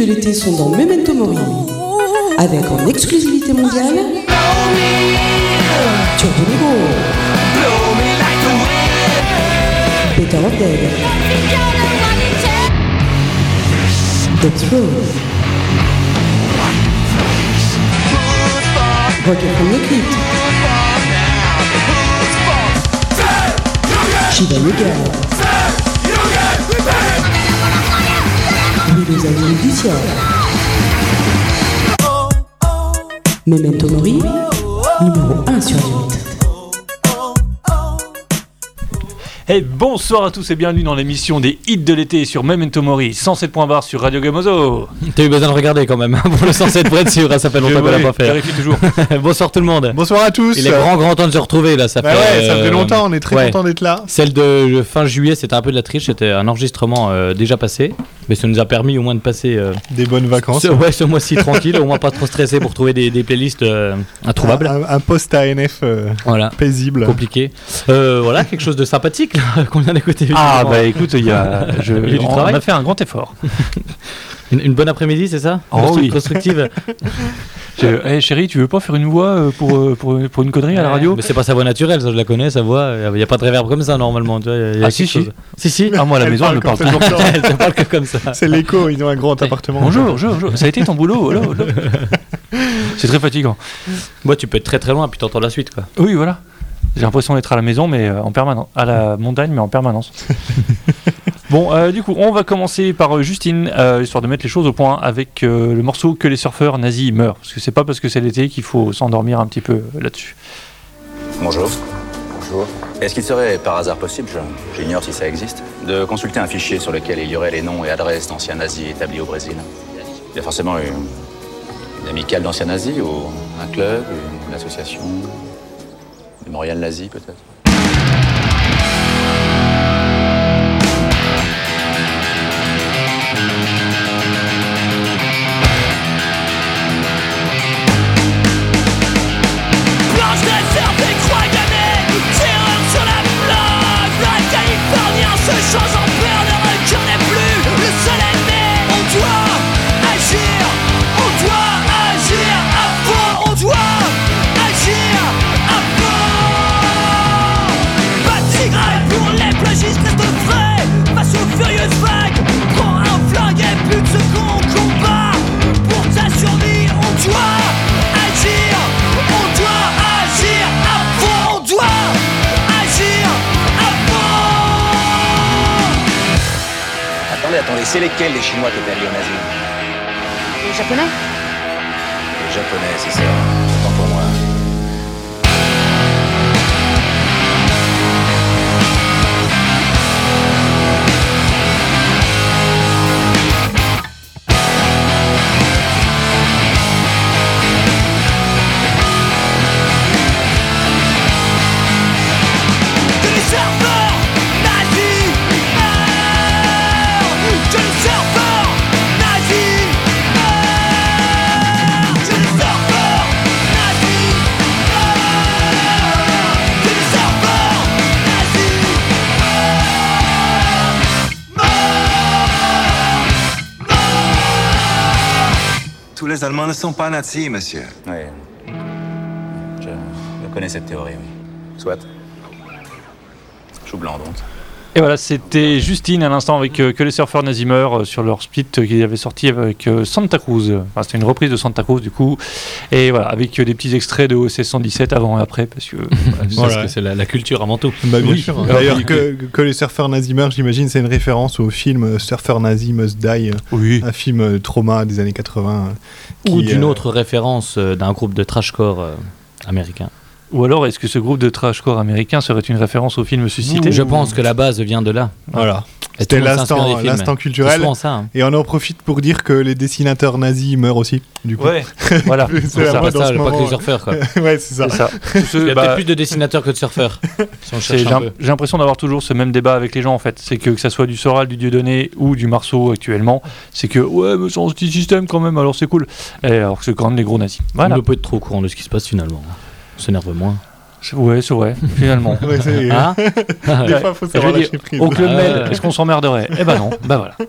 de l'été sont dans Memento Mori, avec en exclusivité mondiale Turbo Better of Dead, Death Row, Rocket from the Crypt, Shiva Yoga, Amis du ciel. Memento Mori, numéro 1 sur 8. Hey, bonsoir à tous et bienvenue dans l'émission des hits de l'été sur Memento Mori, 107 points barre sur Radio Gamozo. T'as eu besoin de regarder quand même hein, pour le 107 pour être sûr, hein, ça fait longtemps qu'on l'a pas fait. Vérifie toujours. Bonsoir tout le monde. Bonsoir à tous. Il est grand grand temps de se retrouver là, ça Bah fait. ouais, ça fait euh, longtemps, on est très ouais. content d'être là. Celle de fin juillet, c'était un peu de la triche, c'était un enregistrement euh, déjà passé, mais ça nous a permis au moins de passer euh, Des bonnes vacances. ce, ouais, ce mois-ci tranquille, au moins pas trop stressé pour trouver des, des playlists euh, introuvables. Un, un post ANF euh, Voilà. paisible. Compliqué. Euh, voilà, quelque chose de sympathique qu'on vient d'écouter. Ah bah écoute, il y a, je, Il y a du on, travail on a fait un grand effort. Une, une bonne après-midi, c'est ça? Oh oui. Constructive. Hey, chérie, tu veux pas faire une voix euh, pour, euh, pour, pour une connerie à la radio Mais c'est pas sa voix naturelle, ça je la connais, sa voix. Il n'y a pas de réverb comme ça normalement. Tu vois, y a- y a Ah, si, quelque si. chose. Si, si. Ah moi à la Elle maison, elle me parle. Elle te parle que comme ça. C'est l'écho, ils ont un grand appartement. Bonjour, bonjour, bonjour. Ça a été ton boulot là, là C'est très fatigant. Moi, tu peux être très très loin, puis t'entends la suite, quoi. Oui, voilà. J'ai l'impression d'être à la maison, mais euh, en permanence. À la montagne, mais en permanence. bon, euh, du coup, on va commencer par euh, Justine, euh, histoire de mettre les choses au point avec euh, le morceau Que les surfeurs nazis meurent. Parce que c'est pas parce que c'est l'été qu'il faut s'endormir un petit peu là-dessus. Bonjour. Bonjour. Est-ce qu'il serait par hasard possible, j'ignore si ça existe, de consulter un fichier sur lequel il y aurait les noms et adresses d'anciens nazis établis au Brésil? Il y a forcément une, une amicale d'anciens nazis ou un club, une association, plage. La Californien se change en c'est lesquels les Chinois qui étaient alliés aux nazis Les japonais? Les Japonais, c'est ça. Tous les Allemands ne sont pas nazis, monsieur. Oui. Je, connais cette théorie, oui. Soit. Chou blanc, donc. Et voilà, c'était Justine à l'instant avec euh, Que les surfeurs nazis meurent euh, sur leur split euh, qu'ils avaient sorti avec euh, Santa Cruz. Enfin, c'était une reprise de Santa Cruz du coup. Et voilà, avec euh, des petits extraits de OSS 117 avant et après. Parce que voilà, Voilà. c'est la, la culture avant tout. Bah, bien Oui. sûr. D'ailleurs, que, que les surfeurs nazis meurent, j'imagine, c'est une référence au film Surfer Nazi Must Die, oui. un film euh, trauma des années 80. euh, Ou d'une euh, autre référence euh, d'un groupe de trashcore euh, américain. Ou alors, est-ce que ce groupe de trashcore américain serait une référence au film suscité Je pense que la base vient de là. Voilà. C'était l'instant culturel. ça. hein. Et on en profite pour dire que les dessinateurs nazis meurent aussi, du coup. Ouais, voilà. C'est ça. Pas en ça, ce pas que les surfeurs. Quoi. ouais, c'est ça. Il y a bah, peut-être plus de dessinateurs que de surfeurs. Si J'ai l'impression d'avoir toujours ce même débat avec les gens en fait. C'est que que ça soit du Soral, du Dieudonné ou du Marceau actuellement, c'est que ouais, mais c'est un petit système quand même, alors c'est cool. Et alors que c'est quand même des gros nazis. Voilà. On ne peut être trop au courant de ce qui se passe finalement. On s'énerve moins. Ouais, c'est vrai, finalement. Ouais, Hein Des fois, faut Je savoir lâcher prise. Au Club Ah Med, ouais. est-ce qu'on s'emmerderait Eh ben non, bah voilà.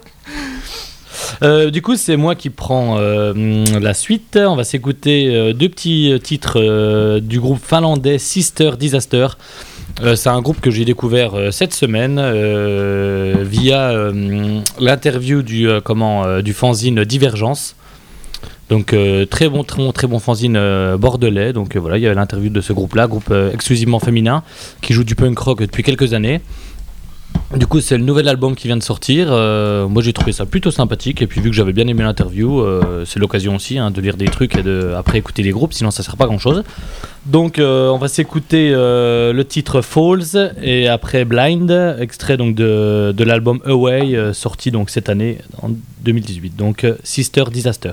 Euh, du coup, c'est moi qui prends euh, la suite. On va s'écouter euh, deux petits euh, titres euh, du groupe finlandais Sister Disaster. Euh, c'est un groupe que j'ai découvert euh, cette semaine euh, via euh, l'interview du, euh, comment, euh, du fanzine Divergence. Donc euh, très bon, très bon, très bon fanzine euh, bordelais. Donc euh, voilà, il y a l'interview de ce groupe-là, groupe exclusivement féminin, qui joue du punk rock depuis quelques années. Du coup, c'est le nouvel album qui vient de sortir. Moi, j'ai trouvé ça plutôt sympathique. Et puis, vu que j'avais bien aimé l'interview, c'est l'occasion aussi hein, de lire des trucs et de après écouter les groupes. Sinon, ça sert pas à grand chose. Donc, on va s'écouter le titre Falls et après Blind, extrait de, de l'album Away, sorti donc cette année en 2018. Donc, Sister Disaster.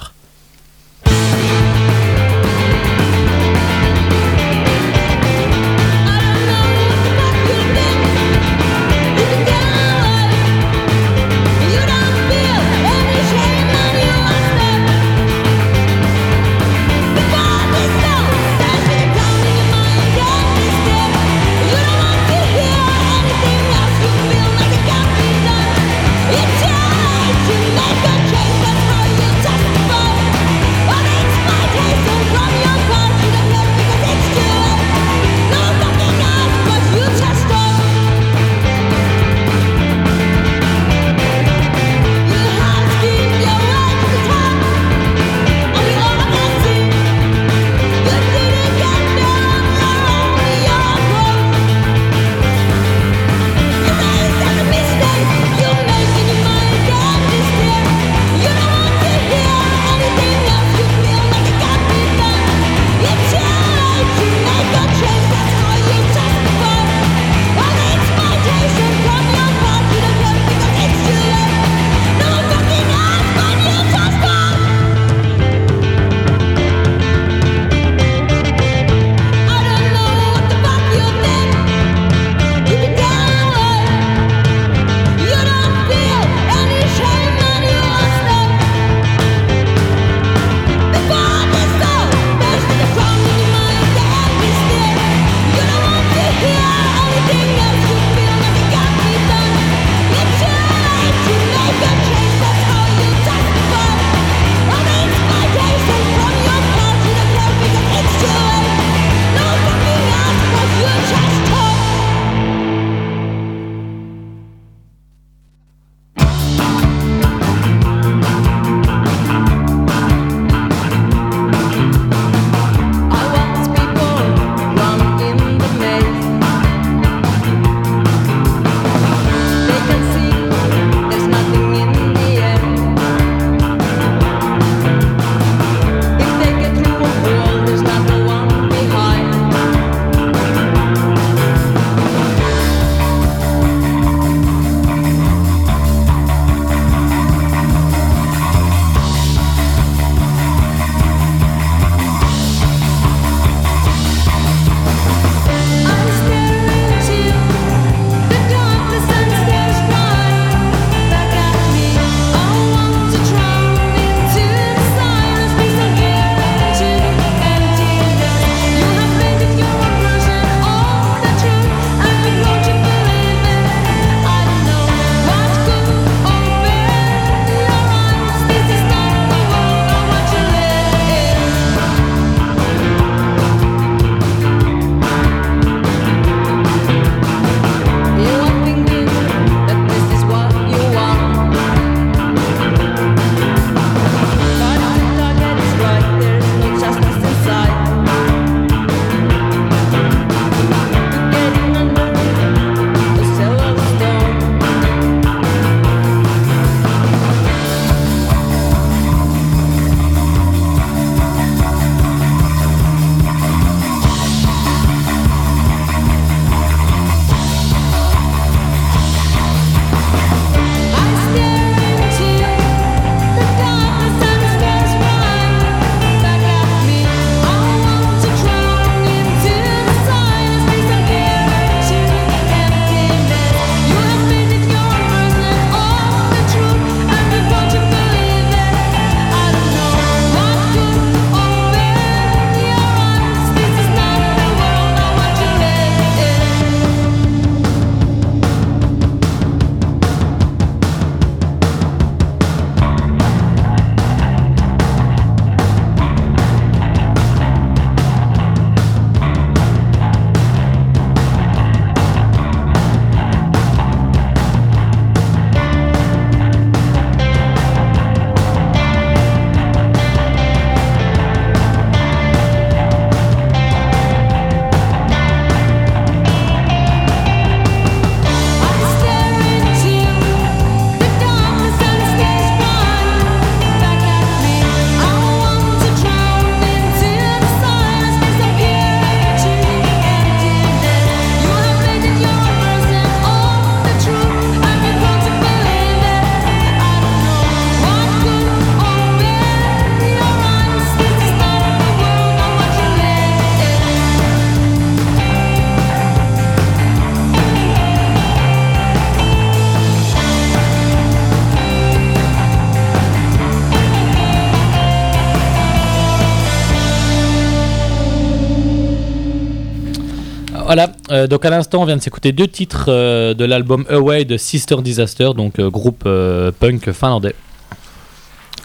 Euh, donc à l'instant, on vient de s'écouter deux titres euh, de l'album Away de Sister Disaster, donc euh, groupe euh, punk finlandais.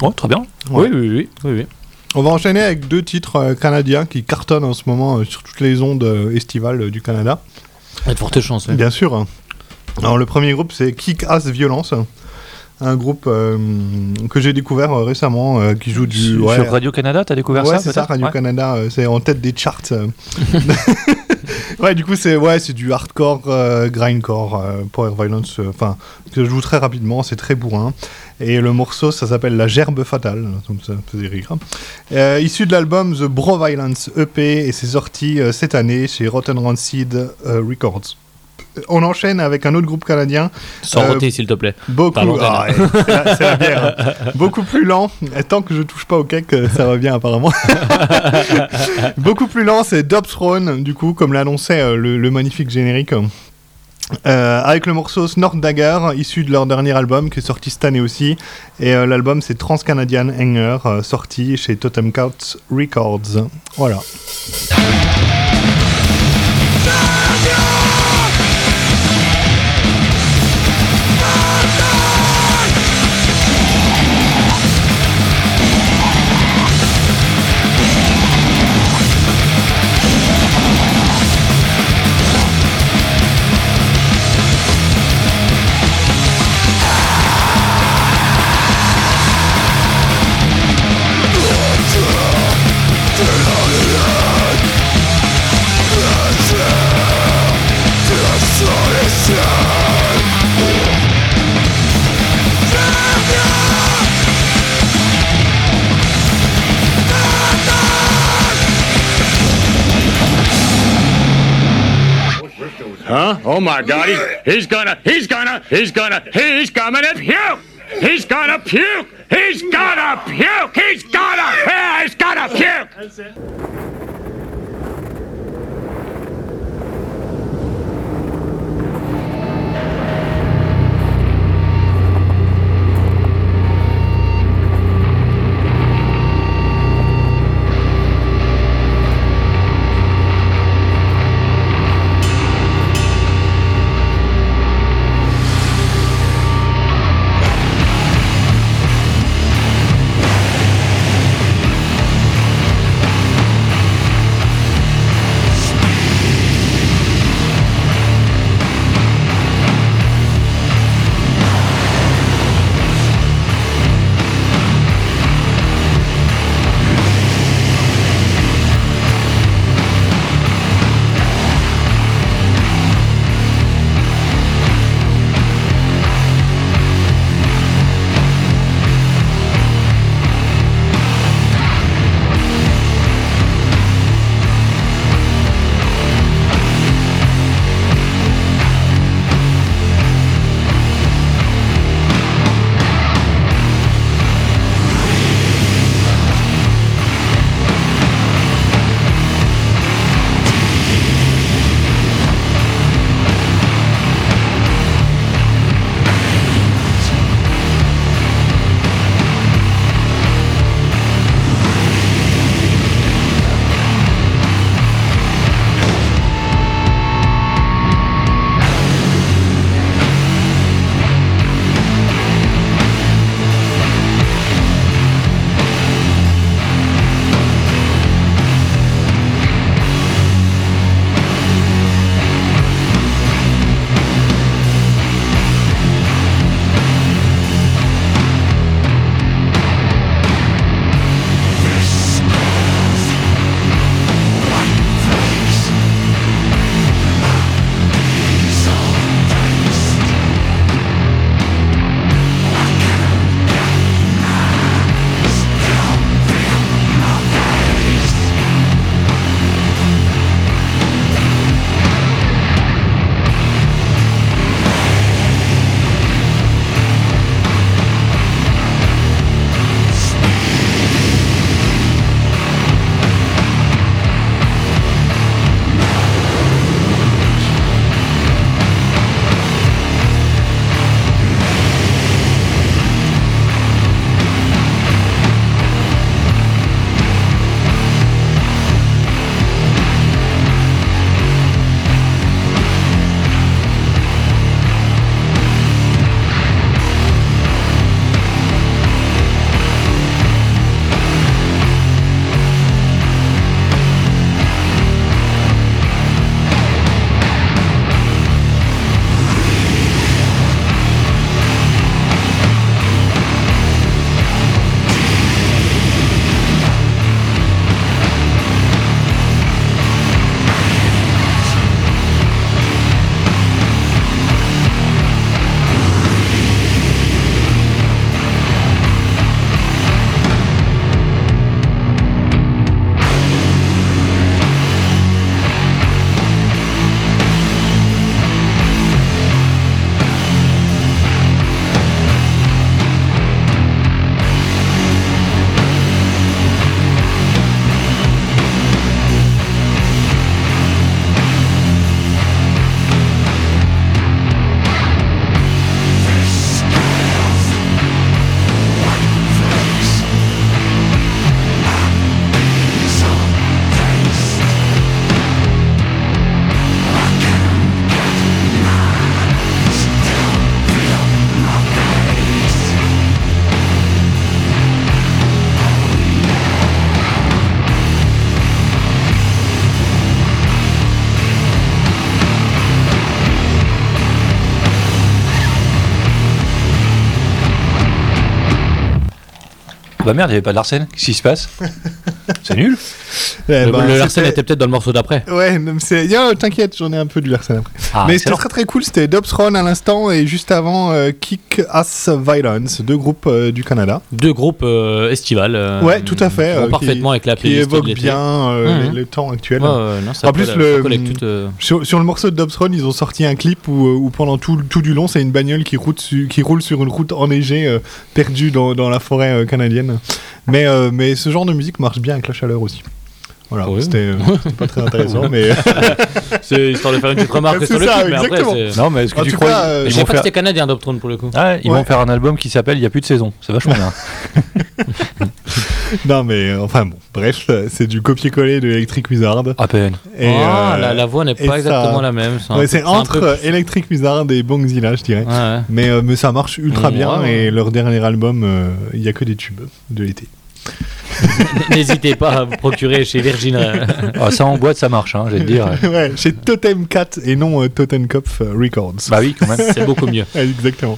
Oh, très bien. Ouais. Oui, oui, oui, oui, oui. On va enchaîner avec deux titres euh, canadiens qui cartonnent en ce moment euh, sur toutes les ondes euh, estivales euh, du Canada. Il y a de fortes chances. oui. Bien sûr. hein. Alors le premier groupe c'est Kick Ass Violence, un groupe euh, que j'ai découvert euh, récemment euh, qui joue du Sur ouais, sur Radio-Canada, t'as découvert ouais, ça c'est ça Radio Ouais. Canada, euh, c'est en tête des charts. euh. ouais, du coup c'est ouais, du hardcore, euh, grindcore, euh, power violence, euh, enfin que je joue très rapidement, c'est très bourrin. Et le morceau ça s'appelle La Gerbe Fatale, donc ça faisait rire. Euh, issu de l'album The Bro Violence EP et c'est sorti euh, cette année chez Rotten Rancid euh, Records. On enchaîne avec un autre groupe canadien Sans Euh, s'il te plaît. Beaucoup, Ah la, la bière. hein. Beaucoup plus lent. Et tant que je touche pas au cake, euh, ça va bien apparemment. Beaucoup plus lent, c'est Dub Throne, du coup, comme l'annonçait euh, le, le magnifique générique. Euh, avec le morceau Snort Dagger, issu de leur dernier album qui est sorti cette année aussi. Et euh, l'album c'est Trans-Canadian Hanger, sorti chez Totem Couch Records. Voilà. Huh? Oh my God! He's, he's gonna, he's gonna, he's gonna, he's gonna puke! He's gonna puke! He's gonna puke! He's gonna, Yeah, he's gonna puke! Merde, il n'y avait pas de Larsen. Qu'est-ce qui se passe? C'est nul. Eh le le Larsen était peut-être dans le morceau d'après. Ouais, c'est. T'inquiète, j'en ai un peu du Larsen après. Ah, mais c'était très très cool, c'était Dobsron à l'instant et juste avant euh, Kick Ass Violence, deux groupes euh, du Canada. Deux groupes euh, estivales. ouais, tout à fait. qui parfaitement avec la qui évoquent bien les- le temps actuel. Ouais, non, En plus, le- toute, Sur, sur le morceau de Dobsron, ils ont sorti un clip où, où pendant tout, tout du long, c'est une bagnole qui, route su- qui roule sur une route enneigée, perdue dans, dans la forêt canadienne. Mais, euh, mais ce genre de musique marche bien avec la chaleur aussi. Voilà, Oui. c'était euh, c'était pas très intéressant, mais C'est histoire de faire une petite remarque sur le ça, mais après, Non, mais est-ce que En tu crois cas, euh, ils Je sais pas que faire... c'était canadien Doptron pour le coup. Ah, ils Ouais. vont faire un album qui s'appelle Il n'y a plus de saison. C'est vachement bien. non, mais euh, enfin bon, bref, c'est du copier-coller de Electric Wizard. À peine. Et, Ah, euh, la, la voix n'est pas ça- exactement la même. c'est ouais, peu- entre peu- Electric Wizard et Bongzilla, je dirais. Ouais. Mais, euh, mais ça marche ultra bien ouais, ouais. et leur dernier album, euh, il y a que des tubes de l'été. N'hésitez pas à vous procurer chez Virgin. Ah, ça en boîte, ça marche, hein, j'ai de dire. ouais, chez Totem Cat et non euh, Totenkopf euh, Records. Bah oui, quand même. C'est beaucoup mieux. Ouais, Exactement.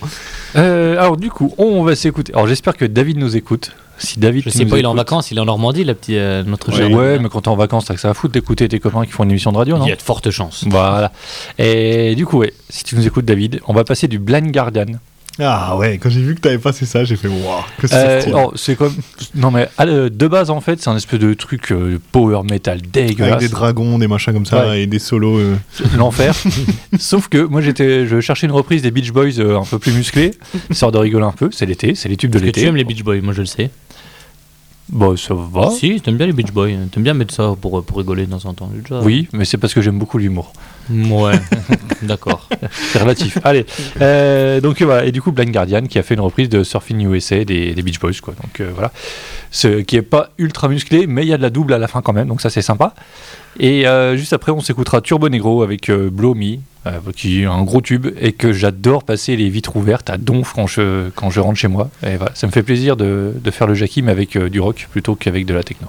Euh, alors du coup, on va s'écouter. Alors j'espère que David nous écoute. Si David, Je sais pas, il est en vacances, il est en Normandie, la petite, euh, notre Ouais, ouais, mais quand t'es en vacances, t'as que ça à foutre d'écouter tes copains qui font une émission de radio, non Il y a de fortes chances. Voilà. Et du coup, ouais, si tu nous écoutes, David, on va passer du Blind Guardian. Ah ouais, quand j'ai vu que t'avais passé ça, j'ai fait waouh, que c'est Euh, stylé. non, c'est comme. Non, mais à le- de base, en fait, c'est un espèce de truc euh, power metal Avec dégueulasse. des dragons, des machins comme ça Ouais. et des solos. euh. L'enfer. Sauf que moi, j'étais, je cherchais une reprise des Beach Boys euh, un peu plus musclée, histoire de rigoler un peu. C'est l'été, c'est les tubes de que tu l'été. aimes les Beach Boys, moi je le sais. Bon, ça va. Si, t'aimes bien les Beach Boys. T'aimes bien mettre ça pour, pour rigoler de temps en temps. déjà- Oui, mais c'est parce que j'aime beaucoup l'humour. Ouais, d'accord. C'est relatif. Allez. Euh, donc voilà. Et du coup, Blind Guardian qui a fait une reprise de Surfing USA des, des Beach Boys, quoi. Donc euh, voilà. Ce qui est pas ultra musclé, mais il y a de la double à la fin quand même, donc ça c'est sympa. Et euh, juste après, on s'écoutera Turbo Negro avec Blow Me, euh, qui est un gros tube et que j'adore passer les vitres ouvertes à donf quand je, quand je rentre chez moi. Et voilà, ça me fait plaisir de, de faire le Jackie, mais avec euh, du rock plutôt qu'avec de la techno.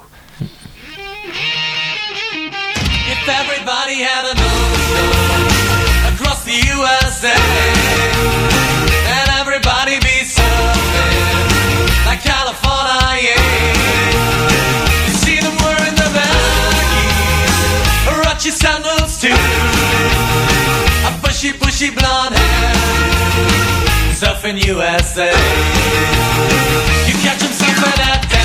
Sandals too, a bushy, bushy blonde hair, surfing USA. You catch them surfing at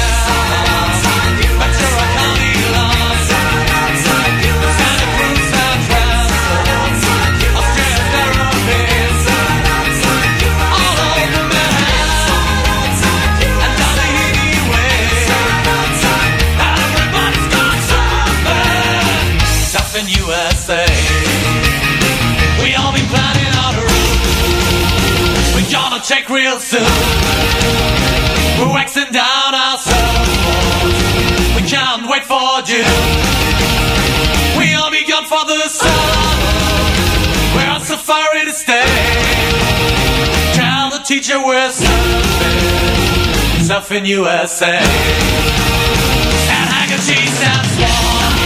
We're real soon. We're waxing down our surfboards. We can't wait for June. We all begun for the summer. We're on safari to stay. Tell the teacher we're surfing, surfing USA. And Haggerty San Swan,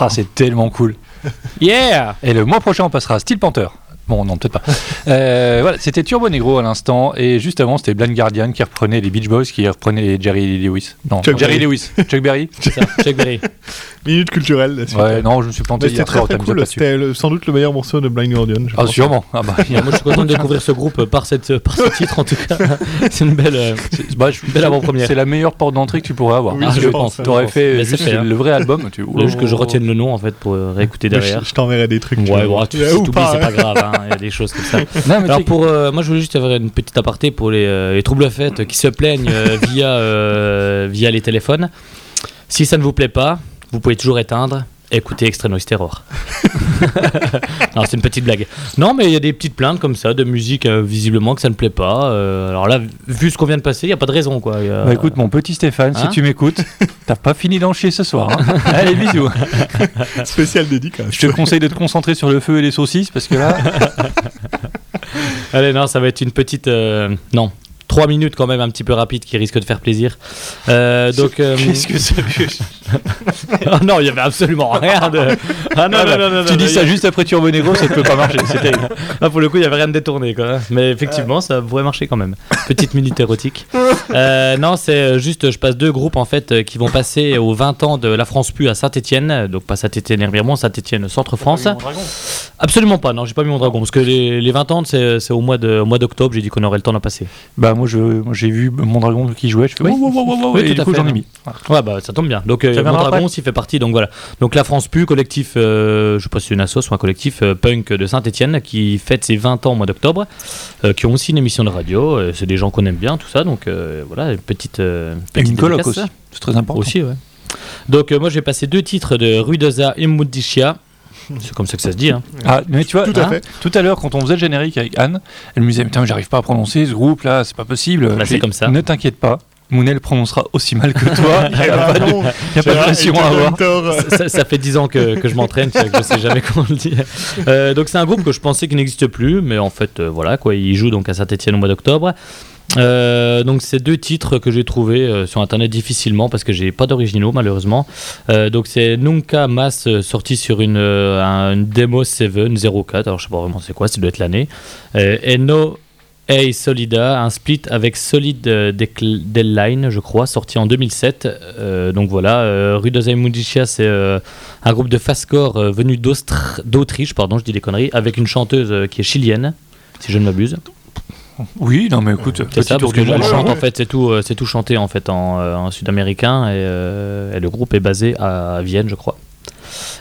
Ah, c'est tellement cool. Yeah Et le mois prochain, on passera à Steel Panther. Bon, non, peut-être pas. Euh, voilà, c'était Turbo Negro à l'instant, et juste avant, c'était Blind Guardian qui reprenait les Beach Boys, qui reprenait Jerry Lewis. Non, Chuck Jerry Berry. Lewis. Chuck Berry. Ça, Chuck Berry. Minute culturelle. suite. Ouais, non, je me suis planté c'était très très cool. C'était sans doute le meilleur morceau de Blind Guardian. je Ah, pense. sûrement. Ah, bah, Moi, je suis content de découvrir ce groupe par, cette, par ce titre, en tout cas. C'est une belle. euh, bah, je- Belle avant-première. C'est la meilleure porte d'entrée que tu pourrais avoir. Oui, Parce je que pense, je T'aurais pense. fait Mais juste c'est fait, hein. le vrai album. Tu... Faut juste que je retienne le nom, en fait, pour euh, réécouter derrière. Je, je t'enverrai des trucs. Ouais, bon, tu Ouais, ou t'oublies, pas, c'est pas grave, hein, il y a des choses comme ça. Alors tu pour euh, moi je voulais juste avoir une petite aparté pour les, les troubles faites qui se plaignent via, via les téléphones. Si ça ne vous plaît pas, vous pouvez toujours éteindre. Écoutez Extra Noise Terror. non, c'est une petite blague. Non, mais il y a des petites plaintes comme ça de musique, euh, visiblement que ça ne plaît pas. Euh, alors là, vu ce qu'on vient de passer, il n'y a pas de raison quoi. Il y a- Bah écoute, mon petit Stéphane, si Hein tu m'écoutes, t'as pas fini d'en chier ce soir. hein. Allez, bisous. Spécial dédicace. Je te conseille de te concentrer sur le feu et les saucisses parce que là, Allez, non, ça va être une petite. euh, non. 3 minutes quand même un petit peu rapide qui risque de faire plaisir. Euh, donc, euh, qu'est-ce que c'est Ah non, il y avait absolument rien de. Ah non, Ah non, non, non, Tu non, dis ça a- juste après Turbo Negro, ça ne peut pas marcher. Ah, pour le coup, il y avait rien de détourné quoi. Mais effectivement, ça pourrait marcher quand même. Petite minute érotique. Euh, non, c'est euh, juste, je passe deux groupes en fait qui vont passer aux 20 ans de la France Pu à Saint-Etienne. Donc pas Saint-Etienne Hermiermont, Saint-Etienne Centre-France. Absolument pas, non, j'ai pas mis mon dragon. Parce que les, les 20 ans, c'est c'est au mois de- au mois d'octobre, j'ai dit qu'on aurait le temps d'en passer. Bah moi, j'ai vu mon dragon qui jouait. Je fais Oui. wow, wow, wow, wow, wow, Oui, et tout du à coup j'en ai mis. Ouais, bah ça tombe bien. Donc, euh, Mondragon après. s'y fait partie. Donc voilà. Donc la France Pu, collectif, euh, je sais pas si c'est une asso ou un collectif euh, punk de Saint-Etienne qui fête ses 20 ans au mois d'octobre, euh, qui ont aussi une émission de radio. euh, c'est des gens qu'on aime bien, tout ça. Donc voilà, une petite. euh, Et petite une dédicace. aussi. C'est très important. Aussi, ouais. Donc moi, j'ai passé deux titres de Ruidosa Immudiccia. C'est comme ça que ça se dit. Hein. Ah, mais tu vois, Tout à hein, fait. tout à l'heure, quand on faisait le générique avec Anne, elle me disait Putain, j'arrive pas à prononcer ce groupe là, c'est pas possible. Bah, c'est comme ça. Ne t'inquiète pas, Mounel prononcera aussi mal que toi. Il n'y a, pas de- non, y a pas de pression à avoir. ça, ça fait 10 ans que, que je m'entraîne, que je sais jamais comment le dire. Euh, donc c'est un groupe que je pensais qu'il n'existe plus, mais en fait euh, voilà quoi, il joue donc à Saint-Etienne au mois d'octobre. Euh, donc c'est deux titres que j'ai trouvés euh, sur internet difficilement parce que j'ai pas d'originaux malheureusement. Euh, donc c'est Nunca Mas sorti sur une, un- une démo 7 04, alors je sais pas vraiment c'est quoi, ça doit être l'année. Et No Hey Solida, un split avec Solid Deadline, je crois, sorti en 2007. Euh, donc voilà, euh, Mudicia, c'est un groupe de fastcore venu d'Autriche, pardon, je dis des conneries, avec une chanteuse qui est chilienne, si je ne m'abuse. Oui, non, mais écoute, C'est ça, parce que monde. chante ouais. en fait, c'est tout, euh, c'est tout chanté en fait en, euh, en sud-américain et, euh, et le groupe est basé à Vienne, je crois.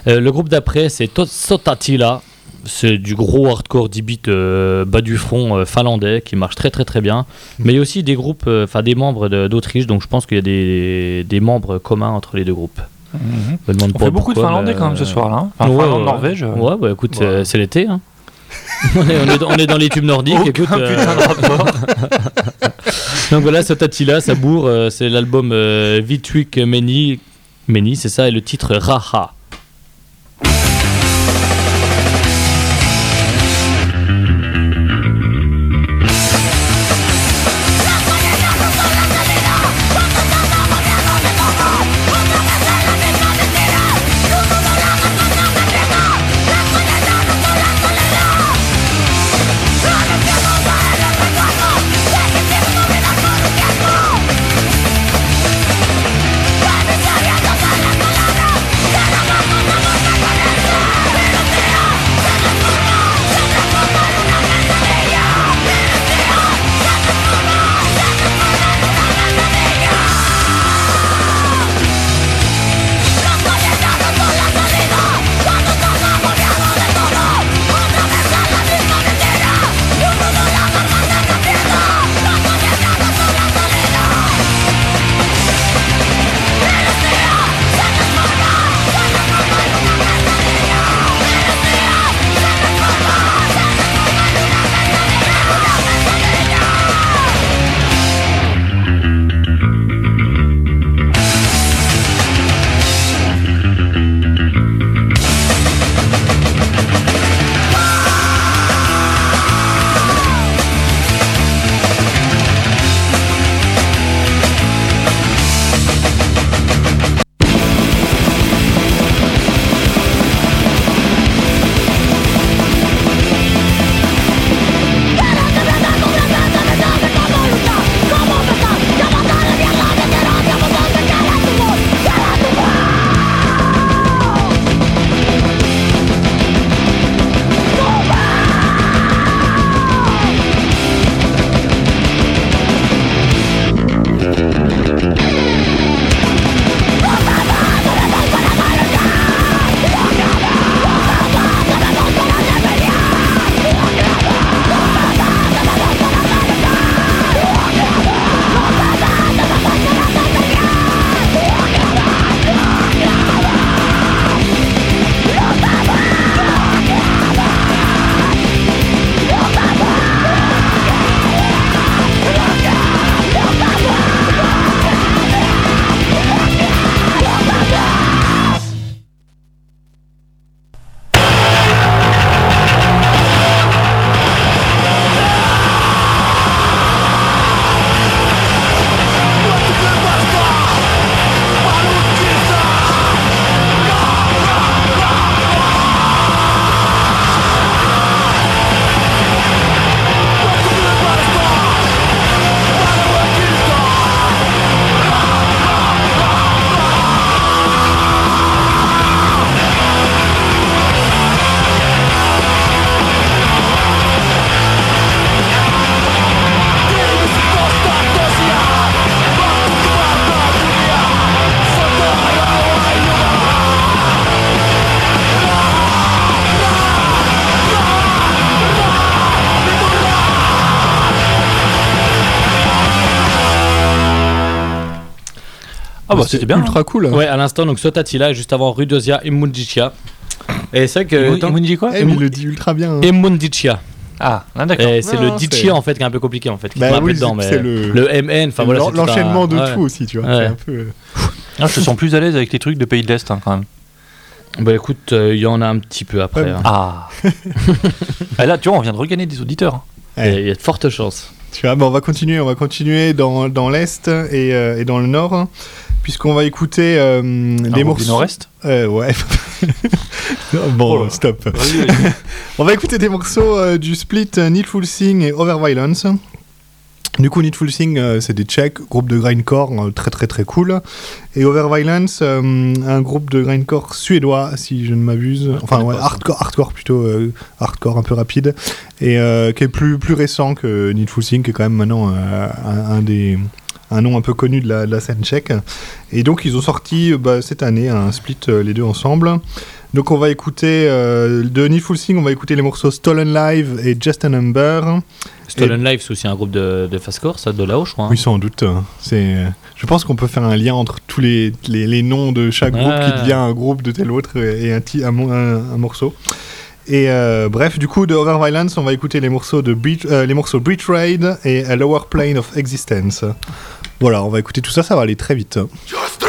Le groupe d'après, c'est Sotatila. C'est du gros hardcore 10 bits bas du front finlandais qui marche très très très bien. Mais il y a aussi des groupes, enfin des membres d'Autriche, donc je pense qu'il y a des, des membres communs entre les deux groupes. Mhm. Demande On fait beaucoup de Finlandais quand même ce soir là. hein. Enfin, ouais, Finlande, Norvège. Ouais, bah écoute, Ouais. c'est- c'est l'été. hein. on, est, on est dans- on est dans les tubes nordiques. Aucun écoute, euh, putain de rapport. donc voilà, ce Tatila, ça bourre, euh, c'est l'album euh, Vitwick Meni, Meni, c'est ça, et le titre Raha. Bah c'était bien. ultra cool. Ouais, à l'instant, donc Sotatila, juste avant Rudosia Immundicia. Et c'est vrai que. Dit quoi Eh, mais il le dit ultra bien. hein. Immundicia. Ah, ah, d'accord. Et c'est le non, Dicia c'est- en fait qui est un peu compliqué en fait. Qui Bah se met un peu oui, dedans, c'est- mais c'est le- MN, enfin voilà. L'en- c'est tout un- L'enchaînement de ouais. tout aussi, tu vois. Ouais. C'est un peu. Ah, je te sens plus à l'aise avec les trucs de pays de l'Est hein, quand même. Bah écoute, euh, il y en a un petit peu après. Ouais. hein. Ah. Ah, là, tu vois, on vient de regagner des auditeurs. hein. Et Il y a de fortes chances. Tu vois, bon, on va continuer, on va continuer dans, dans l'est et, euh, et dans le nord, puisqu'on va écouter euh, du morceaux. Nord-Est. Euh, ouais. bon, Oh stop. Vas-y, vas-y. On va écouter des morceaux euh, du split euh, Needful Thing et Overviolence. Du coup, Needful Thing, euh, c'est des Tchèques, groupe de grindcore très très très cool. Et Overviolence, un groupe de grindcore suédois, si je ne m'abuse. Enfin, connais ouais, hardcore, hardcore plutôt, euh, hardcore un peu rapide. Et euh, qui est plus, plus récent que Needful Thing, qui est quand même maintenant euh, un, un des. Un nom un peu connu de la, de la scène tchèque. Et donc, ils ont sorti bah, cette année un split euh, les deux ensemble. Donc, on va écouter euh, de Needful Thing, on va écouter les morceaux Stolen Live et Just a Number. Stolen Life, c'est aussi un groupe de, de fastcore, ça, de là-haut, je crois. hein. Oui, sans doute. C'est, je pense qu'on peut faire un lien entre tous les, les, les noms de chaque groupe qui devient un groupe de tel autre et et un, ti- un, mo- un- un morceau. Et euh, bref, du coup, de Overviolence, on va écouter les morceaux de euh, les morceaux Betrayed et A Lower Plane of Existence. Voilà, on va écouter tout ça, ça va aller très vite. Every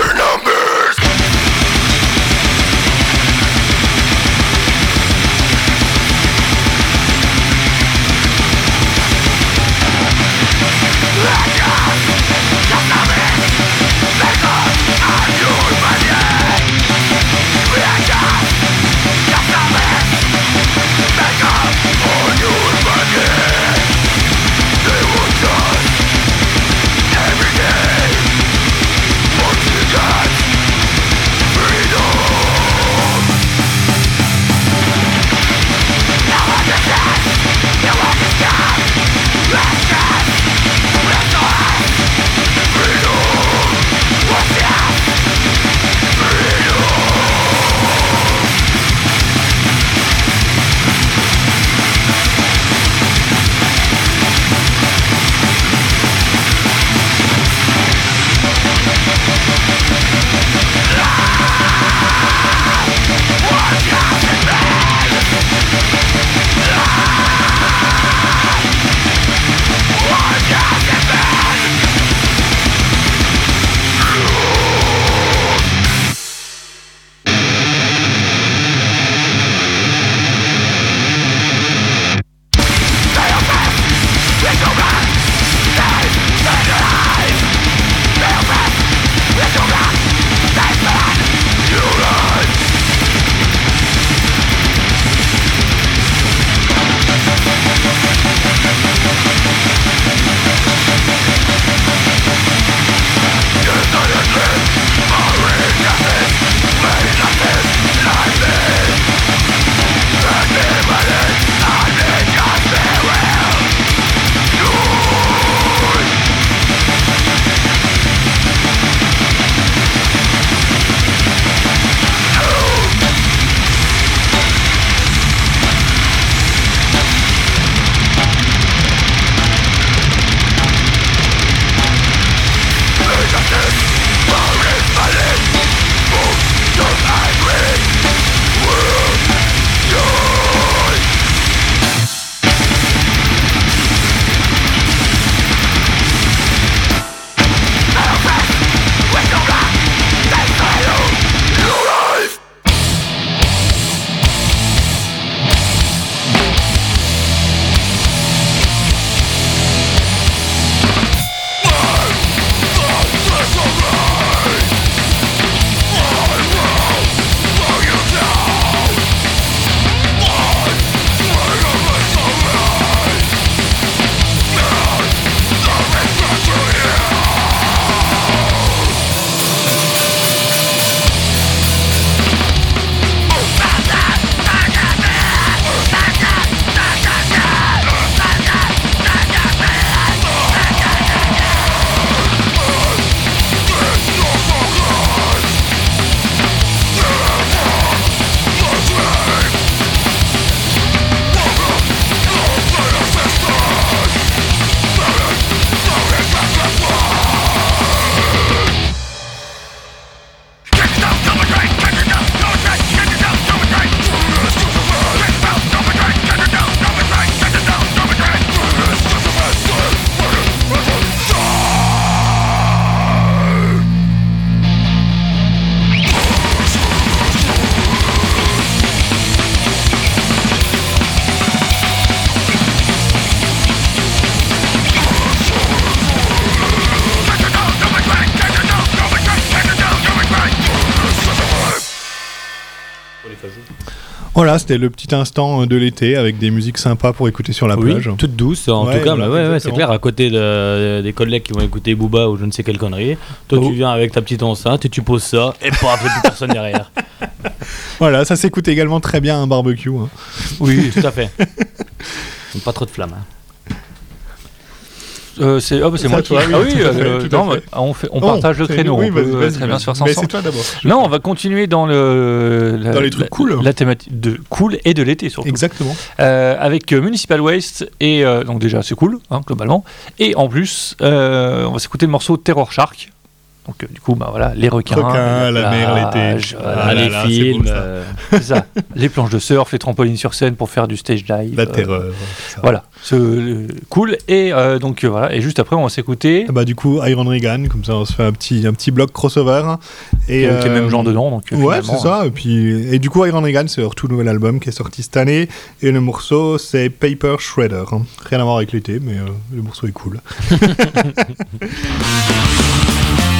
Voilà, c'était le petit instant de l'été avec des musiques sympas pour écouter sur la Oui, plage. toute douce en Ouais, tout cas. voilà, mais ouais, ouais, c'est clair, à côté de- des collègues qui vont écouter Booba ou je ne sais quelle connerie. Toi, Oh. tu viens avec ta petite enceinte et tu poses ça et paf, plus personne derrière. Voilà, ça s'écoute également très bien un barbecue. hein. Oui, tout à fait. Pas trop de flammes. hein. Euh, c'est ah, bah, c'est moi qui. toi, oui, ah oui, euh, fait, non, on, fait, on Oh, partage le créneau. oui, on peut vas-y, euh, très bien se faire ça Mais c'est toi d'abord. Non, on va continuer dans le la- Dans les trucs la- cool. La thématique de cool et de l'été surtout. Exactement. Euh, avec Municipal Waste et donc déjà c'est cool hein, globalement. Et en plus, on va s'écouter le morceau Terror Shark. Donc euh, du coup, bah voilà, les requins, la mer, l'été. voilà, Ah les là, films. beau, ça. euh, les planches de surf, les trampolines sur scène pour faire du stage dive. La euh, terreur. ça. Voilà, cool. Et donc voilà, et juste après on va s'écouter. Ah Bah du coup Iron Regan, comme ça on se fait un petit un petit bloc crossover. Et avec les mêmes gens dedans. Donc, Ouais, c'est ça. Et puis et du coup Iron Regan, c'est leur tout nouvel album qui est sorti cette année. Et le morceau c'est Paper Shredder. hein. Rien à voir avec l'été, mais le morceau est cool.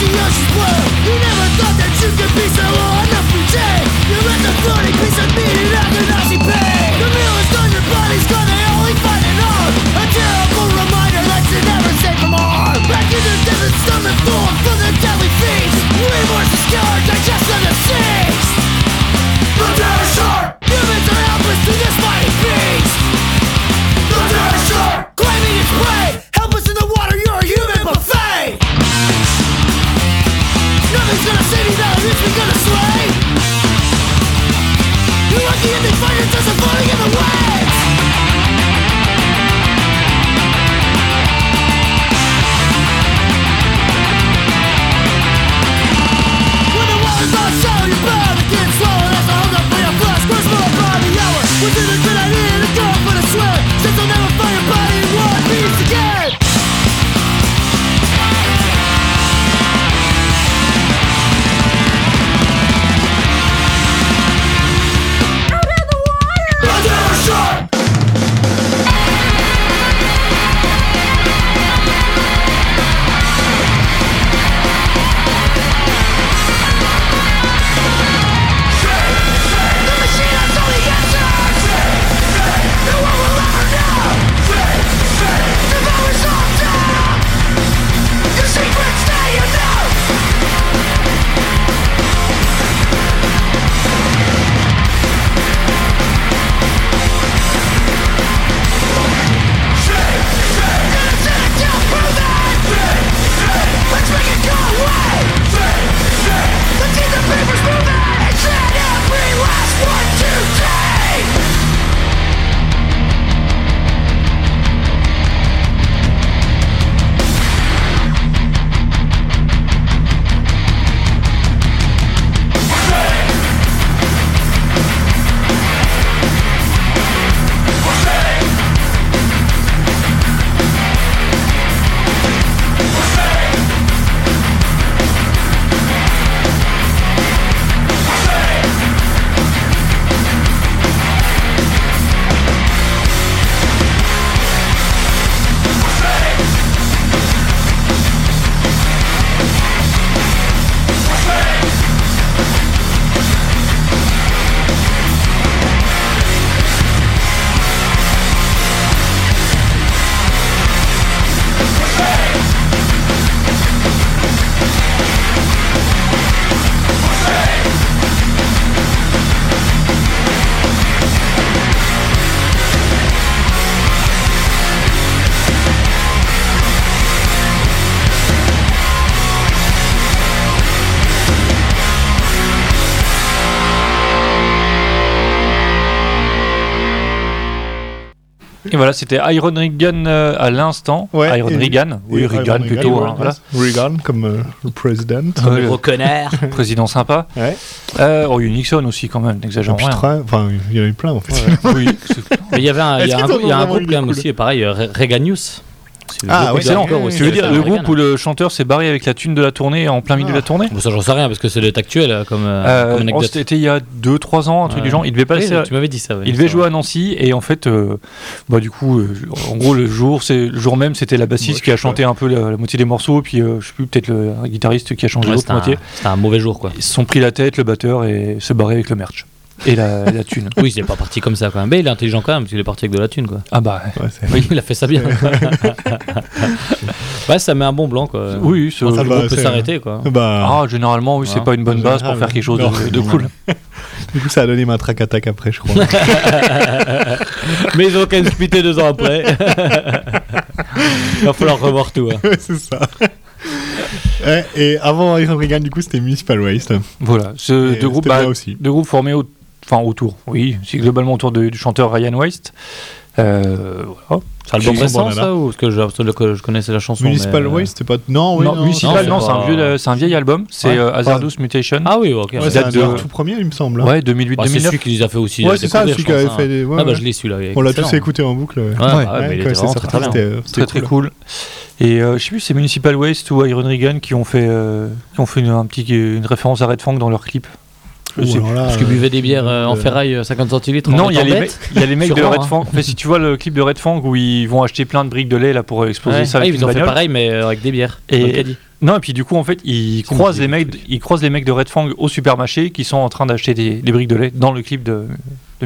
the ocean's blue You never thought that you could be so unappreciated You're let the floating piece of meat in agonizing voilà, c'était Iron Regan euh, à l'instant. Ouais, Iron Regan, oui, Iron plutôt. Reagan, hein, voilà. Reagan, comme euh, le président. Le Gros connard. président sympa. Ouais. Euh, oh, il y a eu Nixon aussi quand même, n'exagérons rien. Enfin, il y en a eu plein en fait. oui, c'est- Mais il y avait un, il y a un, y a un vraiment groupe eu quand des même cool aussi, pareil, euh, Ah, vrai. aussi, tu veux dire le groupe où le chanteur s'est barré avec la thune de la tournée en plein milieu de la tournée Bon, ça, j'en sais rien parce que c'est le actuel euh, comme, euh, Euh, comme oh, anecdote. C'était il y a 2-3 ans, un truc du genre. Il devait Oui, passer. tu m'avais dit ça. oui, Il devait jouer à Nancy et en fait, bah du coup, en gros le jour, c'est le jour même, c'était la bassiste qui a chanté un peu la, moitié des morceaux, puis je sais plus peut-être le guitariste qui a changé l'autre moitié. c'était un mauvais jour quoi. Ils se sont pris la tête, le batteur et se barrer avec le merch et la, la thune. Oui, il est pas parti comme ça quand même. Mais il est intelligent quand même parce qu'il est parti avec de la thune quoi. Ah bah Ouais, Oui, il a fait ça bien. ouais, ça met un bon blanc quoi. oui, ce- bah, groupe peut s'arrêter quoi. Bah, ah généralement oui, c'est pas une bonne base pour faire quelque chose non. de, de cool. du coup, ça a donné ma track attack après, je crois. Mais ils ont même splitté deux ans après. Il va falloir revoir tout. hein. Ouais, c'est ça. Ouais, et avant Iron Reagan, du coup, c'était Municipal Waste. Voilà, ce Et deux groupes, bah, bien aussi. deux groupes formés au- enfin autour, oui, c'est globalement autour de- du chanteur Ryan Waste. Euh, voilà. C'est sont récent ça ou parce que je, que je connaissais la chanson Municipal mais, euh, Waste, c'est pas. Non, oui, non, non, Municipal, c'est non, c'est pas- un, vieux, c'est un vieil album, c'est Ouais. euh, Hazardous Mutation. Ah oui, ok. Ouais, date un de- de tout premier, il me semble. Ouais, 2008-2009. Bah, c'est celui qui les a fait aussi. Ouais, euh, c'est ça, celui qui avait fait hein. des- ouais, ah bah je l'ai celui-là. On l'a tous écouté en boucle. ouais. C'était euh, très très cool. Et euh, je sais plus, c'est Municipal Waste ou Iron Regan qui ont fait, euh, qui ont fait une, un petit, une référence à Red Fang dans leur clip. Je Ouh, sais alors là, Parce qu'ils euh, buvaient des bières euh, en euh, ferraille euh, 50 centilitres. Non, en il y, a les mecs- bêtes. il y a les mecs de Red hein. Fang. Mais si tu vois le clip de Red Fang où ils vont acheter plein de briques de lait là pour exploser Ouais. ça Ah, avec ils une ont fait pareil, mais euh, avec des bières. Et-. Non, et puis du coup, en fait, ils croisent, les mecs, ils croisent les mecs de Red Fang au supermarché qui sont en train d'acheter des, des briques de lait dans le clip de,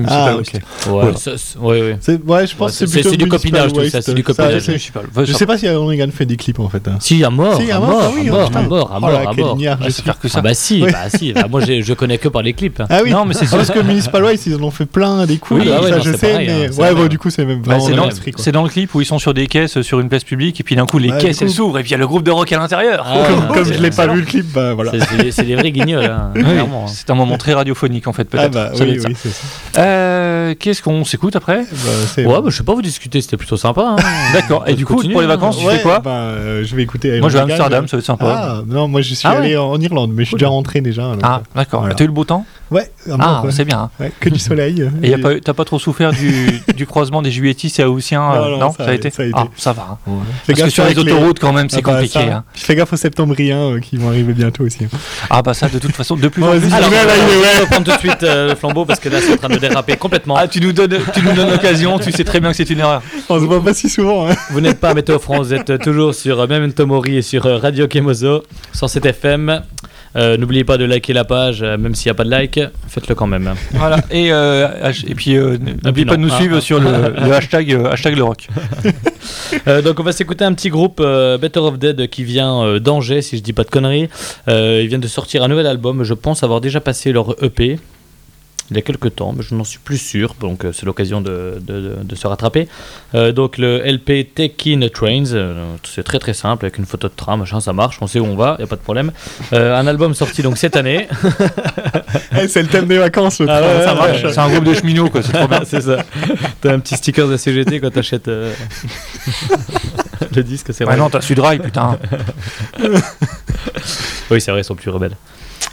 Ah, Waste. ok. Ouais, Voilà. ça, c'est- ouais, ouais. C'est- Ouais, je pense Ouais, que c'est c'est- plutôt c'est du Municipal copinage, tout ça, c'est du copinage. c'est- Municipal. Je sais pas si Reagan fait des clips en fait. hein. Si, à mort, Si, à mort, mort, ah oui, à mort, à mort, à mort, à mort. niard, Ouais, je c'est suis. faire que ça. Ah bah si, Ouais. bah si. Bah, moi, je connais que par les clips. Ah oui, Non, mais c'est Ah, parce que Municipal Waste, ils en ont fait plein des coups, Oui, ah ouais, ça je c'est sais, hein, mais c'est ouais, du coup, c'est même Bah, vraiment c'est dans, le clip où ils sont sur des caisses sur une place publique et puis d'un coup les Ouais, caisses elles s'ouvrent et puis il y a le groupe de rock à l'intérieur. Ah, Comme, ouais, c'est je l'ai pas vu le clip, bah voilà. C'est- des- vrais guignols, hein, clairement. hein. c'est un moment très radiophonique en fait peut-être. Ah bah Ça oui, ça. oui, c'est ça. Euh, Qu'est-ce qu'on s'écoute après Bah, Ouais, bah, je sais pas vous discuter, c'était plutôt sympa. hein. D'accord. Et du coup Continue, pour les hein. vacances tu Ouais, fais quoi bah, euh, Je vais écouter. Iron Moi je vais à Amsterdam, ça va être sympa. Ah, non, moi je suis Ah allé en Irlande, mais je suis déjà rentré déjà. donc, Ah, d'accord. Voilà. T'as eu le beau temps Ouais, Ah, c'est bien. hein. Ouais, que du soleil. Et pas t'as pas trop souffert du, du croisement des juilletistes et haussiens Non, euh, non, Non, ça ça, a été ça a été. Ah, ça va. hein. Parce que sur les autoroutes quand même c'est Ah bah, compliqué. ça, hein. Fais gaffe aux septembriens euh, qui vont arriver bientôt aussi. Ah bah ça de toute façon de plus en plus. Alors, je vais ouais. reprendre tout de suite euh, le flambeau parce que là, c'est en train de déraper complètement. Ah tu nous donnes tu nous donnes l'occasion, tu sais très bien que c'est une erreur. On se voit pas si souvent. Hein. Vous n'êtes pas à Météo France, vous êtes toujours sur euh, Memento Mori et sur euh, Radio Kemozo, 107 FM. Euh, N'oubliez pas de liker la page, euh, même s'il n'y a pas de like, faites-le quand même. Voilà. Et euh, H- et puis euh, n'oubliez pas de nous Ah, suivre ah. sur le, le hashtag hashtag le rock. Donc on va s'écouter un petit groupe Better of Dead qui vient d'Angers, si je dis pas de conneries. Ils viennent de sortir un nouvel album, je pense avoir déjà passé leur EP. Il y a quelques temps, mais je n'en suis plus sûr, donc euh, c'est l'occasion de, de- de- de se rattraper. Euh, donc le LP Taking Trains, euh, c'est très très simple, avec une photo de tram, machin, ça marche, on sait où on va, il n'y a pas de problème. Euh, un album sorti donc cette année. Eh, c'est le thème des vacances. le Ah train, ouais, ça ouais, marche. C'est un groupe de cheminots quoi, c'est trop bien. c'est ça. T'as un petit sticker de CGT quand t'achètes euh, le disque, c'est Ouais, vrai. non, t'as Sudrai, putain. Oui, c'est vrai, ils sont plus rebelles.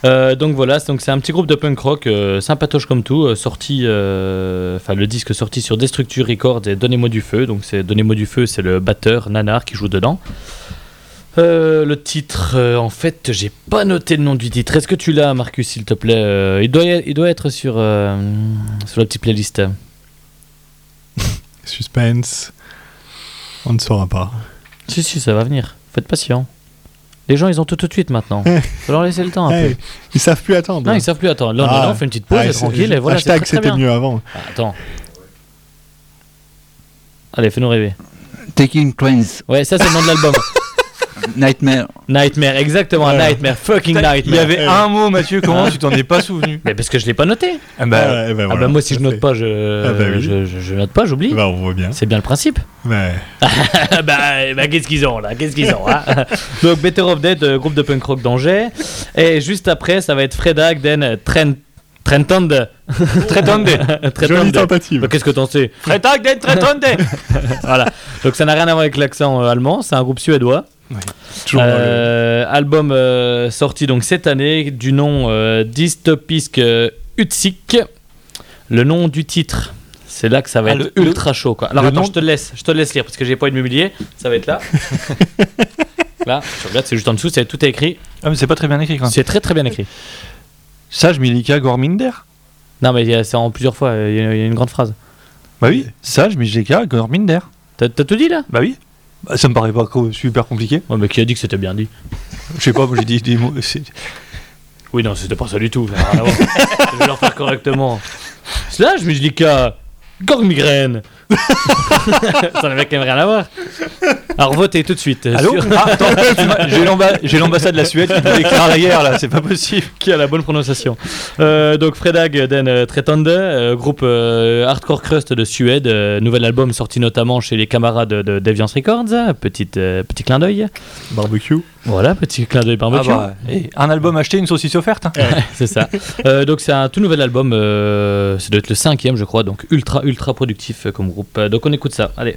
Euh, donc voilà, donc c'est un petit groupe de punk rock euh, sympatoche comme tout, euh, sorti, euh, enfin le disque sorti sur Destructure Records et Donnez-moi du feu. Donc c'est Donnez-moi du feu, c'est le batteur Nanar qui joue dedans. Le titre, en fait, j'ai pas noté le nom du titre. Est-ce que tu l'as, Marcus, s'il te plaît il, doit il doit être sur, sur la petite playlist. Suspense. On ne saura pas. Si, si, ça va venir. Faites patient. Les gens, ils ont tout tout de suite maintenant. Faut leur laisser le temps un peu. ils savent plus attendre. Non, ils savent plus attendre. Là, Ah. on fait une petite pause, Ah, tranquille, et voilà, Hashtag c'était mieux avant. Ah, Attends. Allez, fais-nous rêver. Taking Trains, Ouais, ça, c'est le nom de l'album. Nightmare. Nightmare, exactement, Ouais. Nightmare, fucking Il y Nightmare. avait un mot Mathieu, comment tu t'en es pas souvenu Mais parce que je l'ai pas noté. Ah bah, Ah, ouais, ben ah voilà, bah moi, si je note pas, je, Ah bah oui. je, je- je note pas, j'oublie. Bah, on voit bien. C'est bien le principe. Ouais. bah, bah, qu'est-ce qu'ils ont là? Qu'est-ce qu'ils ont hein? Donc, Better of Dead, euh, groupe de punk rock d'Angers. Et juste après, ça va être Fred Agden, Trent, Trenton Très tendé. Très Jolie tentative. Bah, Qu'est-ce que t'en sais? Très tendé. Voilà. Donc ça n'a rien à voir avec l'accent euh, allemand, c'est un groupe suédois. Le- Euh, album euh, sorti donc cette année du nom euh, Dystopisk euh, Utsik. Le nom du titre. C'est là que ça va Ah, être le- ultra chaud quoi. Alors attends, nom- je te laisse, je te laisse lire parce que j'ai pas envie de m'humilier. Ça va être là. là, tu regardes, c'est juste en dessous, c'est tout est écrit. Ah, mais c'est pas très bien écrit quand même. C'est très très bien écrit. Sage Milika Gorminder. Non mais c'est en plusieurs fois, il y, y a une grande phrase. Bah oui, Sage Milika Gorminder. T'as tout dit là? Bah oui. Bah, ça me paraît pas super compliqué. Ouais, mais qui a dit que c'était bien dit Je sais pas, moi j'ai dit des mots. Oui, non, c'était pas ça du tout. ça je vais leur faire correctement. Slash, dis qu'à Gormigraine. ça n'avait quand même rien à voir. Alors votez tout de suite. Allô sur Ah, j'ai l'amba- j'ai l'ambassade de la Suède qui me déclare la guerre là, c'est pas possible. qui a la bonne prononciation. Euh, donc Fredag den euh, Tretande, euh, groupe euh, hardcore crust de Suède, euh, nouvel album sorti notamment chez les camarades de Deviance Records, hein, petite, euh, petit clin d'œil. Barbecue. Voilà, petit clin d'œil Ah barbecue. bah, et un album acheté, une saucisse offerte. c'est ça. Euh, donc c'est un tout nouvel album, euh, ça doit être le cinquième je crois, donc ultra ultra productif euh, comme groupe. Euh, donc on écoute ça, allez.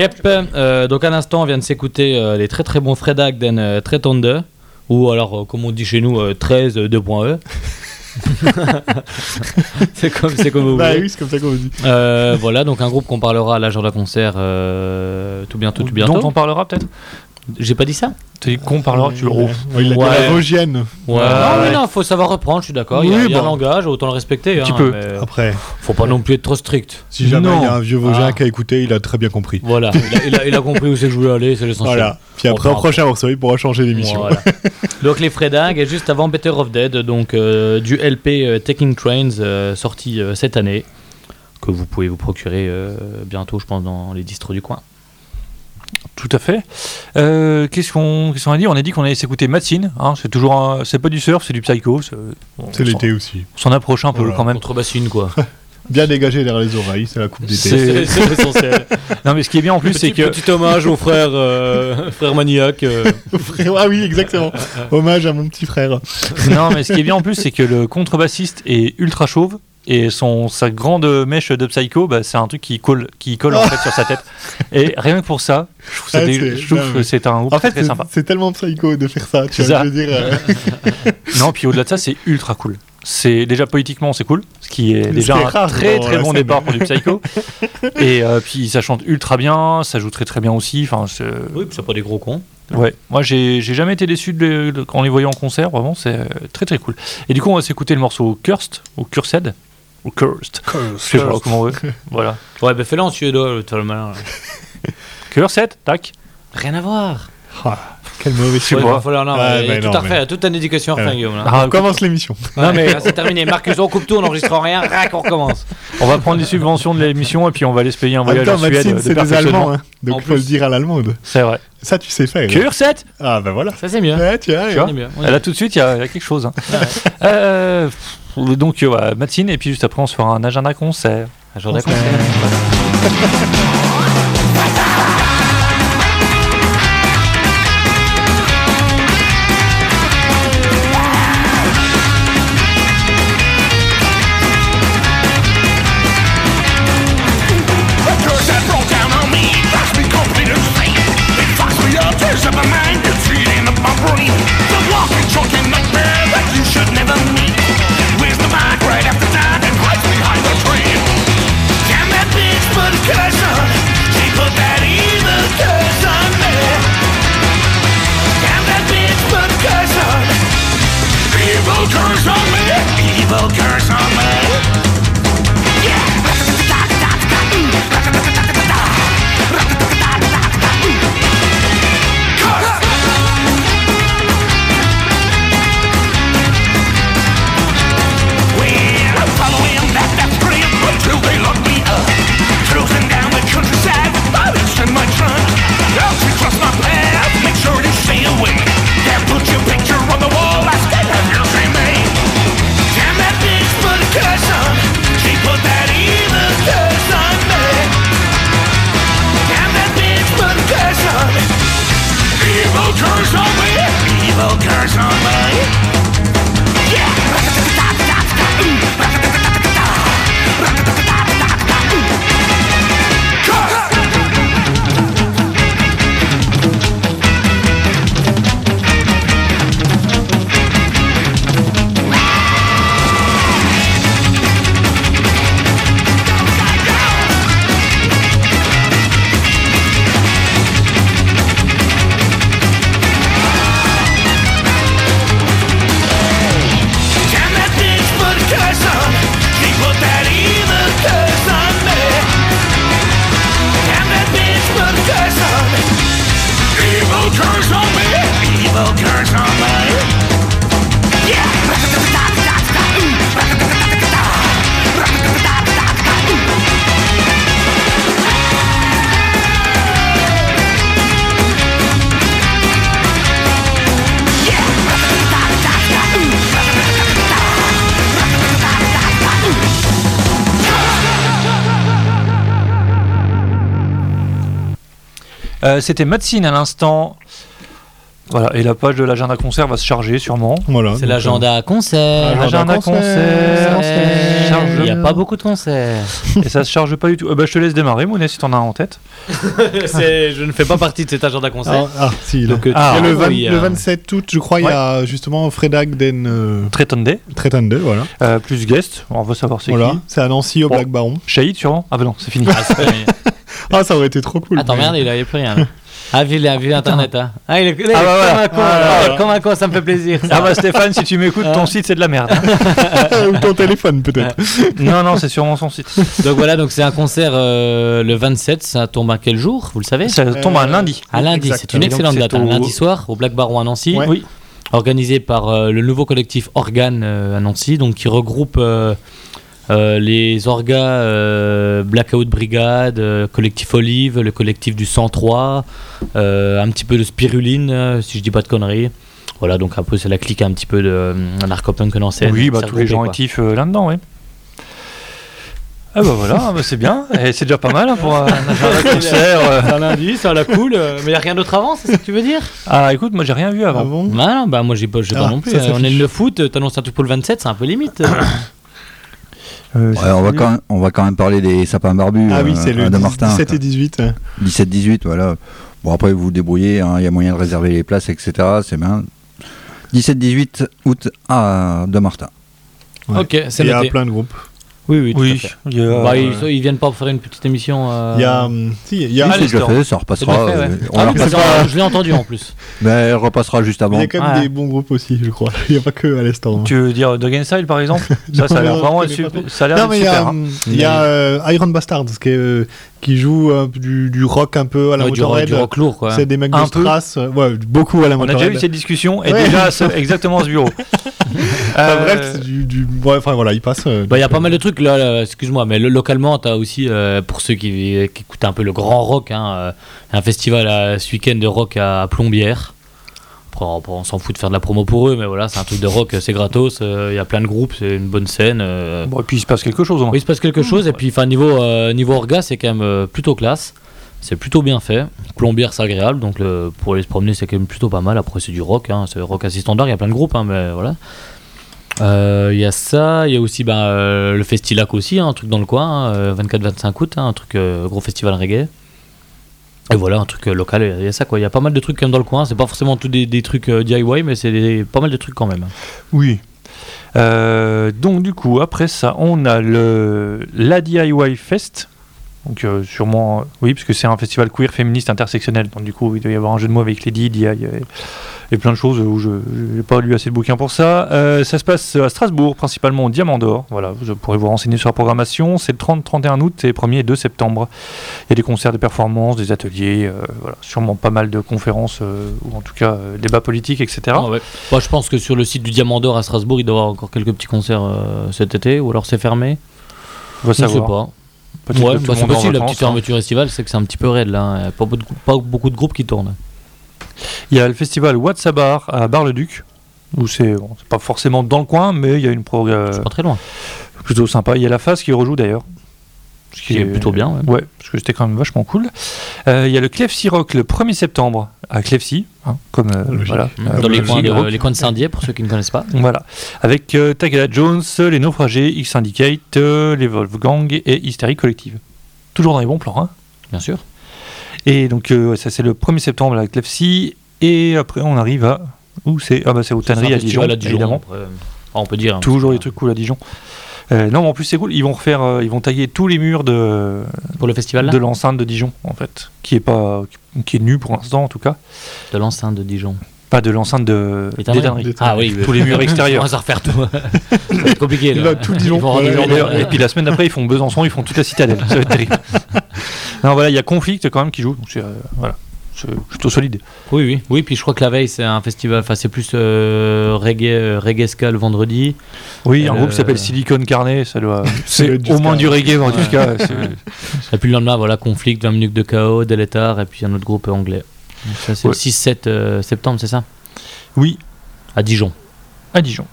Yep, euh, donc à l'instant, on vient de s'écouter euh, les très très bons Fredag den euh, Tretonde, ou alors, euh, comme on dit chez nous, euh, 13 euh, 2.e. c'est comme, c'est comme vous Bah voulez. oui, c'est comme ça qu'on dit. Euh, voilà, donc un groupe qu'on parlera à l'agent de concert euh, tout bientôt, tout bientôt. Dont on parlera peut-être J'ai pas dit ça Tu qu'on parlera, tu le roules. Ouais, il a dit la Vosgienne. Ouais, non, mais non, faut savoir reprendre, je suis d'accord. il y a, Oui, y a un langage, autant le respecter. Un petit hein, peu. mais Après, Faut pas non plus être trop strict. si jamais Non. il y a un vieux Vosgien Ah. qui a écouté, il a très bien compris. Voilà, il a, il a- il a compris où c'est que je voulais aller, c'est l'essentiel. Voilà. Puis après, au prochain morceau, il pourra changer d'émission. Voilà. donc les Fredag, et juste avant Better of Dead, donc euh, du LP euh, Taking Trains euh, sorti euh, cette année, que vous pouvez vous procurer euh, bientôt, je pense, dans les distros du coin. Tout à fait. Euh, qu'est-ce qu'on qu'est-ce qu'on a dit? On a dit qu'on allait s'écouter Matsine. Hein, c'est toujours, un- c'est pas du surf, c'est du psycho. C'est l'été aussi. On s'en approche un peu Voilà. quand même. Contrebassine, quoi. Bien dégagé derrière les oreilles, c'est la coupe d'été. C'est- c'est l'essentiel. Non, mais ce qui est bien en plus, c'est que petit hommage au frère, euh, frère maniaque. euh. Frère- Ah oui, exactement. Hommage à mon petit frère. non, mais ce qui est bien en plus, c'est que le contrebassiste est ultra chauve et son sa grande mèche de psycho, bah, c'est un truc qui colle, qui colle en fait sur sa tête. Et rien que pour ça, je trouve, ça Ah, dé- c'est- je trouve non, que c'est un groupe En fait, très c'est- sympa. c'est tellement psycho de faire ça. Tu C'est vois, ça. je veux dire. euh, Non, puis au-delà de ça, c'est ultra cool. C'est déjà politiquement, c'est cool, ce qui est déjà est un rare très très bon scène. départ pour du psycho. et euh, puis ça chante ultra bien, ça joue très très bien aussi. Enfin, c'est- Oui, puis c'est pas des gros cons. Ouais, moi j'ai j'ai jamais été déçu de, de- en les voyant en concert, vraiment c'est euh, très très cool. Et du coup on va s'écouter le morceau Cursed, ou Cursed, ou Cursed, je sais pas comment on veut. voilà. Ouais, bah fais-le en suédois, le le malin. Cursed, tac. Rien à voir. ah, quel mauvais sais Ouais, falloir, non, Ouais, bah tout non, à refait, toute ta éducation à Ouais. refaire, Guillaume. là. Ah, On commence l'émission. Non, mais c'est terminé. Marcus, on coupe tout, on n'enregistre rien, rac, on recommence. On va prendre les subventions de l'émission et puis on va aller se payer un En voyage temps, en Suède. Maxime, de c'est des. Allemands. hein. Donc, En il faut le dire à l'allemande. C'est vrai. Ça, tu sais faire. hein. Cursed Ah, ben voilà. Ça, c'est mieux. Ouais, tu vois, Tu vois On est bien, on est Là tout de suite il y, a il y a quelque chose. hein. Euh, donc euh, voilà, Matine et puis juste après on se fera un agenda concert. Un jour d'accord. Euh, C'était Matsine à l'instant. Voilà, et la page de l'agenda concert va se charger sûrement. Voilà. C'est l'agenda concert. Agenda concert. Concert. Charge- Il n'y a pas beaucoup de concerts. Et ça se charge pas du tout. Euh, bah, je te laisse démarrer, Mounet, si t'en as un en tête. Je ne fais pas partie de cet agenda concert. Ah, ah, si. Donc, euh, Ah, le, oui, 20 il y a- le 27 août, je crois, il y a justement Fredag Den euh, Tretande, voilà. euh, plus guest. On va savoir c'est Voilà, qui. c'est à Nancy au Bon. Black Baron. Shahid, sûrement Ah bah non, c'est fini. Ah, Ah, ça aurait été trop cool. Attends, mais- merde, il avait plus rien. là. Ah, vu, il a vu Internet. Hein. Ah, il est, il est Ah, bah, comme voilà. un con. Ah, là. Comme un con, ça me fait plaisir. ça. ah bah Stéphane, si tu m'écoutes, ton site c'est de la merde. Ou ton téléphone, peut-être. non, non, c'est sûrement son site. Donc voilà, donc c'est un concert euh, le 27. Ça tombe à quel jour Vous le savez? Ça tombe un Euh, lundi. À lundi. C'est une excellente date. Un au- lundi soir au Black Baron à Nancy. Ouais. Oui. organisé par euh, le nouveau collectif Organe euh, à Nancy, donc qui regroupe les orgas euh, Blackout Brigade, euh, collectif Olive, le collectif du 103, euh, un petit peu de Spiruline, euh, si je dis pas de conneries. Voilà, donc un peu c'est la clique un petit peu de euh, Narcopunk en scène. Oui, bah tous les gens actifs euh, là-dedans, oui. Ah bah voilà, ah bah c'est bien, et c'est déjà pas mal hein, pour un agenda concert. euh. C'est un lundi, ça a la cool, euh, mais il n'y a rien d'autre avant, c'est ça que tu veux dire? Ah écoute, moi j'ai rien vu Ah avant. bon? Bah non, bah moi j'ai pas, j'ai Ah, pas non plus. ça, ça Euh, on est fiche. le 9 août, t'annonces un truc pour le 27, c'est un peu limite. Euh, Ouais, on, va quand même, on va quand même parler des sapins barbus Ah oui, euh, c'est le de 10 Martin. 17 et 18. hein. 17-18, voilà. Bon, après, vous vous débrouillez, hein, il y a moyen de réserver les places, etc. C'est bien. 17-18 août à de Martin. Ouais. ok, c'est Il y a noté. plein de groupes. Oui, oui, tout à Oui, fait. il y a, Bah, euh, ils, ils viennent pas faire une petite émission. euh, Il y a. hum, Si, il y a. Oui, Ah, fait, ça repassera. fait, ouais. euh, on Ah oui, je l'ai entendu en plus. mais elle repassera juste il avant. y a quand même Ouais. des bons groupes aussi, je crois. Il n'y a pas que à l'Estor. hein. Tu veux dire Dog Style par exemple? Ça, ça a l'air Non, vraiment super. Ça a l'air mais il y a, super. hein. hum, il y a euh, Iron Bastards qui, est, euh, qui joue euh, du, du rock un peu à la Ouais, Motorhead. du rock lourd, quoi. C'est des mecs de. Strass, ouais, beaucoup à la On a Motorhead. déjà eu cette discussion et déjà exactement ce bureau. Enfin, Euh, bref, c'est du, du- ouais, enfin voilà, il passe. euh, Bah, il y a pas euh, mal de trucs là, là, excuse-moi, mais le- localement, t'as aussi, euh, pour ceux qui, qui écoutent un peu le grand rock, hein, euh, un festival ce week-end de rock à Plombières. Après, on, on s'en fout de faire de la promo pour eux, mais voilà, c'est un truc de rock, c'est gratos, euh, il y a plein de groupes, c'est une bonne scène. euh. Bon, et puis il se passe quelque chose. Oui, il se passe quelque chose, et puis enfin, niveau, euh, niveau orga, c'est quand même euh, plutôt classe. C'est plutôt bien fait. Plombière, c'est agréable, donc pour aller se promener, c'est quand même plutôt pas mal. Après, c'est du rock, hein, c'est rock assez standard, il y a plein de groupes, hein, mais voilà. Euh, Il y a ça, il y a aussi ben, euh, le Festilac aussi, hein, un truc dans le coin, hein, euh, 24-25 août, un truc euh, gros festival reggae. Et voilà, un truc local, il y a- ça quoi. Il y a pas mal de trucs quand même dans le coin, c'est pas forcément tous des, des trucs DIY, mais c'est pas mal de trucs quand même. Oui. Donc du coup, après ça, on a le la DIY Fest. Donc euh, sûrement, euh, oui, parce que c'est un festival queer féministe intersectionnel. Donc du coup, il doit y avoir un jeu de mots avec Lady, DI et, et plein de choses où je n'ai pas lu assez de bouquins pour ça. Euh, ça se passe à Strasbourg, principalement au Diamant d'Or. Voilà, je pourrais vous renseigner sur la programmation. C'est le 30-31 août et 1er et 2 septembre. Il y a des concerts, des performances, des ateliers, euh, voilà, sûrement pas mal de conférences ou en tout cas débats politiques, etc. Ah ouais. Moi, je pense que sur le site du Diamant d'Or à Strasbourg, il doit y avoir encore quelques petits concerts cet été, ou alors c'est fermé. On ne sais savoir. pas. Peut-être Ouais, que tout bah, c'est possible, la petite hein. fermeture estivale, c'est que c'est un petit peu raide là. Pas, beaucoup de- pas beaucoup de groupes qui tournent. Il y a le festival Watsabar à Bar-le-Duc, où c'est bon, pas forcément dans le coin, mais il y a une prog euh, C'est pas très loin. plutôt sympa. Il y a la phase qui rejoue d'ailleurs. Ce Qui est plutôt bien, ouais. Ouais, parce que c'était quand même vachement cool. Euh, il y a le Clefsy Rock le 1er septembre à Clefsy, hein, comme euh, voilà. Dans euh, les coins, de, les coins de Saint-Dié, pour ceux qui ne connaissent pas. Voilà, avec euh, Tagada Jones, les Naufragés, X Syndicate, les Wolfgang et Hystérie Collective. Toujours dans les bons plans, hein. Bien sûr. Et donc ça c'est le 1er septembre à Clefsy, et après on arrive à où c'est? Ah bah c'est aux tanneries à Dijon, à Dijon, évidemment. après, on peut dire. hein, Toujours des trucs cool à Dijon. Euh, non, mais en plus c'est cool. Ils vont refaire, euh, ils vont tailler tous les murs de Pour le festival là, de l'enceinte de Dijon en fait, qui est pas, qui est nu pour l'instant en tout cas. de l'enceinte de Dijon. Pas de l'enceinte de des. Ah oui, Tous les murs extérieurs. On va refaire tout. Ça va être compliqué. Là. tout Dijon. Ils vont rendre Ouais, Dijon Et, puis la semaine d'après ils font Besançon, ils font toute la citadelle. Ça va être terrible. non voilà, il y a Conflict quand même qui joue. Donc euh, voilà, plutôt solide. Oui, oui, oui. Puis je crois que la veille, c'est un festival. Enfin, c'est plus euh, reggae, euh, reggae ska le vendredi. Oui, un Euh, groupe qui s'appelle Silicon Carnet, ça doit. C'est au moins du reggae, Ouais. ska. c'est- Et puis le lendemain, voilà, Conflict, 20 minutes de chaos, Deletar, et puis un autre groupe anglais. Donc ça, c'est Ouais. le 6-7 euh, septembre, c'est ça? Oui, À Dijon. à Dijon.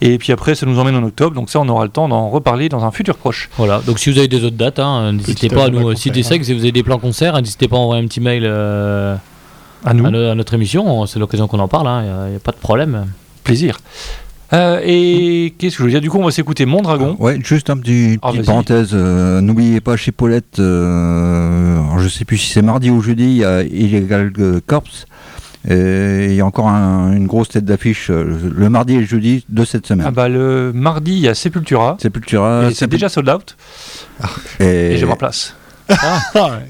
Et puis après, ça nous emmène en octobre, donc ça, on aura le temps d'en reparler dans un futur proche. Voilà, donc si vous avez des autres dates, hein, n'hésitez pas à nous concert, citer ça, hein. si vous avez des plans concerts, n'hésitez pas à envoyer un petit mail euh, À nous. à, no- à notre émission. C'est l'occasion qu'on en parle, il n'y a, pas de problème. Plaisir. Euh, et qu'est-ce que je veux dire? Du coup, on va s'écouter Mon Dragon. Ouais, juste un petit Ah, petite parenthèse. euh, N'oubliez pas chez Paulette, euh, je sais plus si c'est mardi ou jeudi, il y a Illegal euh, Corps. Et il y a encore un- une grosse tête d'affiche euh, le mardi et le jeudi de cette semaine. Ah bah, le mardi, il y a Sepultura. Sepultura, et c'est Sepul- déjà sold out. et, Et j'ai ma place.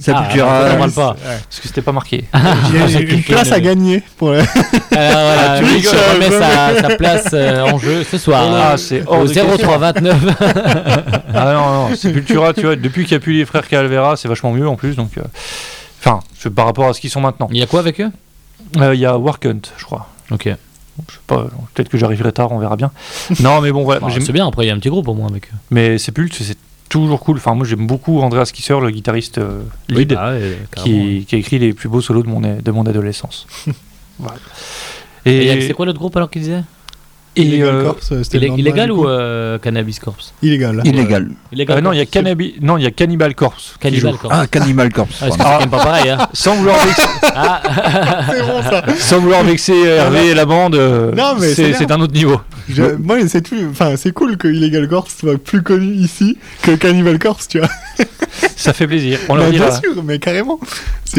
Sepultura, Ah, ça demande pas. Parce que c'était pas marqué. Il y a une place à gagner. Pour le- Alors, voilà, tu Mitch rigoles, remet je sa, sa place euh, en jeu ce soir. Ah, c'est au de question. 0329. Ah non, non, Sepultura, tu vois, depuis qu'il n'y a plus les frères Calvera, c'est vachement mieux en plus. Donc, euh, enfin, par rapport à ce qu'ils sont maintenant. Il y a quoi avec eux? Euh, Il y a Warkunt, je crois. Ok. Je sais pas, peut-être que j'arriverai tard, on verra bien. Non, mais bon, voilà. C'est bien, après il y a un petit groupe au moins avec eux. mais Sepult, c'est toujours cool. Enfin, moi, j'aime beaucoup Andreas Kisser, le guitariste euh, lead, bah ouais, qui, qui a écrit les plus beaux solos de mon, de mon adolescence. Voilà. Et Et, c'est quoi l'autre groupe alors qu'il disait? Et, Illégal euh, Corps, euh, Illé- Illégal ou euh, Cannabis Corps Illégal. illégal. Illégal euh, non, il y a non, il y a Cannibal Corpse. Cannibal. Ah, Cannibal Corps. Ah, c'est quand même pas pareil. Hein. Sans vouloir vexer, Ah, C'est bon ça. sans vouloir vexer Hervé et la bande, Non, mais c'est c'est bien. c'est un autre niveau. Je- moi, c'est tout- enfin, c'est cool que Illegal Corps soit plus connu ici que Cannibal Corpse, tu vois. Ça fait plaisir. On leur Bah, dira. bien sûr, mais carrément.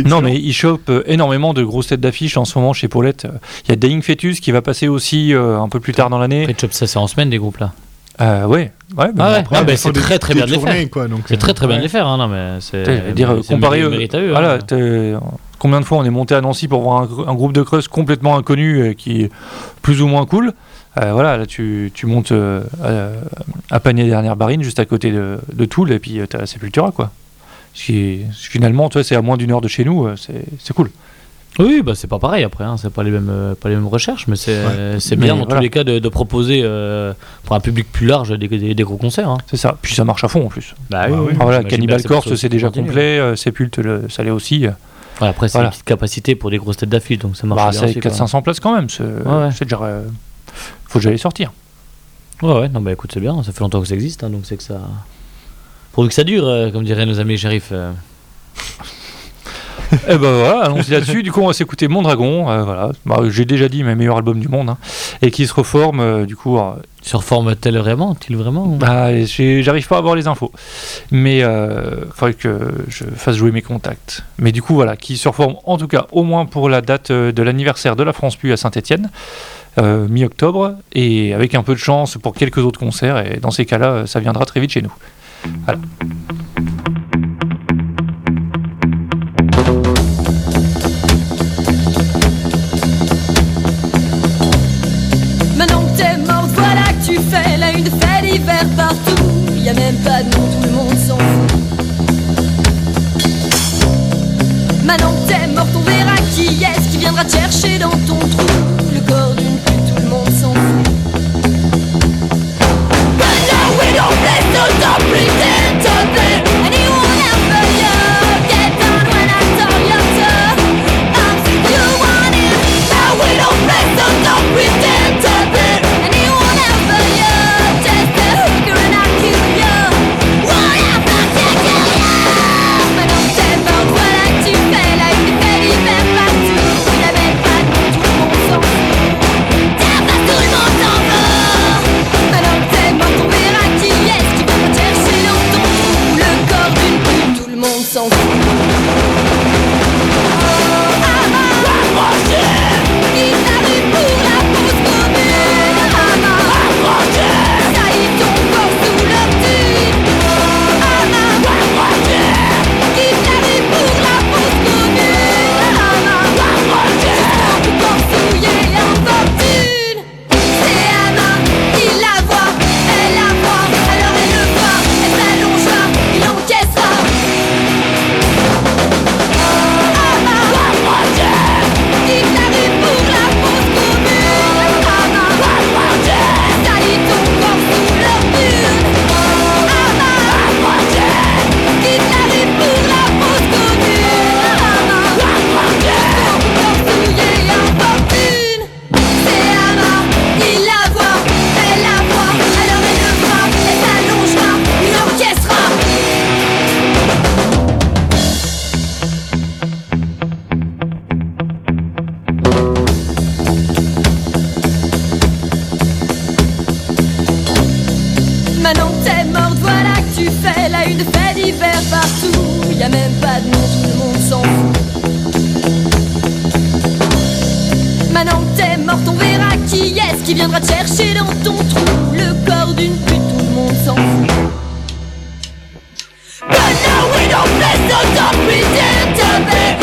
Non, mais il chope euh, énormément de grosses têtes d'affiche en ce moment chez Paulette. Euh, Il y a Dying Fetus qui va passer aussi euh, un peu plus tard dans l'année. après, Chop, ça c'est en semaine des groupes là. Euh, ouais, bah, Ah Ah, bah, c'est très très bien de les tournées, faire. C'est euh, très très bien de les faire. Non, mais c'est. dire, comparé, mérite- euh, à eux. voilà, hein. combien de fois on est monté à Nancy pour voir un, gr- un groupe de creuse complètement inconnu euh, qui est plus ou moins cool? Euh, voilà, là tu, tu montes euh, à, à Panier dernière barine juste à côté de, de Toul et puis euh, t'as la Sepultura quoi. Ce qui est- finalement, tu vois, c'est à moins d'une heure de chez nous, euh, c'est c'est cool. Oui, bah c'est pas pareil après, hein, c'est pas les mêmes, euh, pas les mêmes recherches, mais c'est c'est bien Mais dans voilà. tous les cas de, de proposer euh, pour un public plus large des, des, des gros concerts. hein. C'est ça. Puis ça marche à fond en plus. Bah oui, oui. Ah, voilà, Cannibal pour Corpse c'est déjà continue. complet, euh, Sepult le- ça l'est aussi. Ouais, après, c'est Voilà. une petite capacité pour des grosses têtes d'affiche, donc ça marche Bah, bien c'est aussi. quoi. 400-500 places quand même. C'est ouais. déjà. euh, faut déjà les sortir. Ouais, ouais, non, bah écoute, c'est bien, ça fait longtemps que ça existe, hein, donc c'est que ça. Pourvu que ça dure, euh, comme diraient nos amis shérifs. euh. Et ben voilà, allons-y là-dessus. Du coup, on va s'écouter Mon Dragon. euh, voilà, Bah, j'ai déjà dit mes meilleurs albums du monde, hein, et qui se reforme. du coup, Se reforme-t-elle vraiment T-il vraiment ou- bah, j'arrive pas à avoir les infos, mais euh, faudrait que je fasse jouer mes contacts. Mais du coup, voilà, qui se reforme en tout cas au moins pour la date de l'anniversaire de la France Pu à Saint-Étienne. Euh, mi-octobre et avec un peu de chance pour quelques autres concerts et dans ces cas-là euh, ça viendra très vite chez nous. Voilà. Maintenant que t'es morte, voilà que tu fais la une de fait d'hiver partout. Y a même pas de nom, tout le monde s'en fout. Maintenant que t'es morte, on verra qui est-ce qui viendra te chercher dans ton trou. Manon, t'es morte, voilà que tu fais la une de fait d'hiver partout. Y a même pas de nom, tout le monde s'en fout. Manon, t'es morte, on verra qui est-ce qui viendra te chercher dans ton trou. Le corps d'une pute, tout le monde s'en fout. But now we don't mess, so don't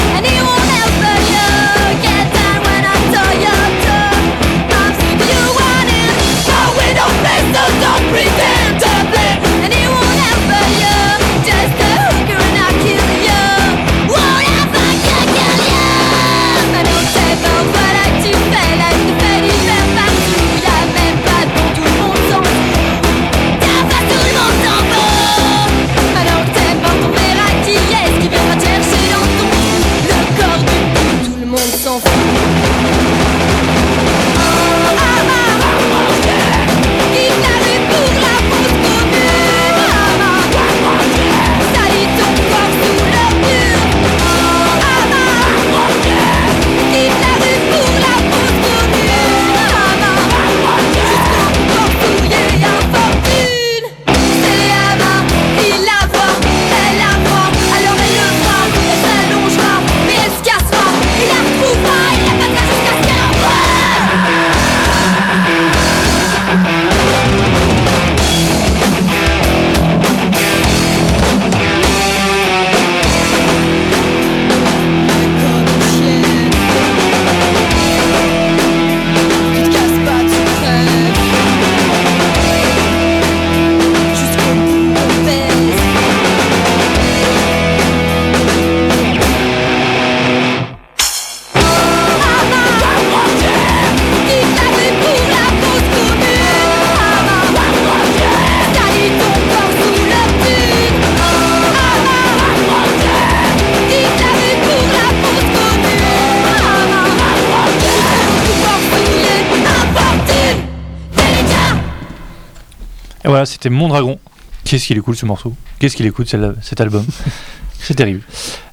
c'était Mon Dragon. Qu'est-ce qu'il est cool ce morceau? Qu'est-ce qu'il écoute cet album? C'est terrible.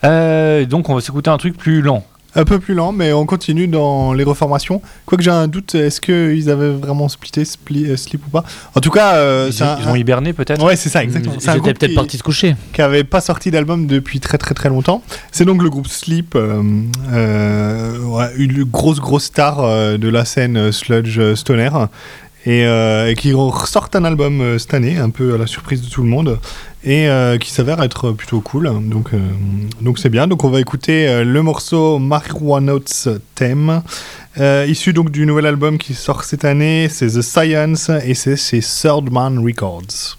Euh, donc on va s'écouter un truc plus lent. Un peu plus lent, mais on continue dans les reformations. Quoique j'ai un doute, est-ce qu'ils avaient vraiment splitté spli- euh, Slip ou pas? En tout cas, euh, Ils, un- ils ont hiberné peut-être? Ouais, c'est ça, exactement. J'étais groupe peut-être qui- parti se coucher. qui avait pas sorti d'album depuis très très très longtemps. C'est donc le groupe Sleep, euh, euh, ouais, une grosse grosse star euh, de la scène euh, sludge euh, stoner. Et, euh, et qui ressortent un album euh, cette année, un peu à la surprise de tout le monde, et euh, qui s'avère être plutôt cool. Donc donc c'est bien. Donc on va écouter le morceau Marijuanotes Theme, issu donc du nouvel album qui sort cette année. C'est The Science et c'est chez Third Man Records.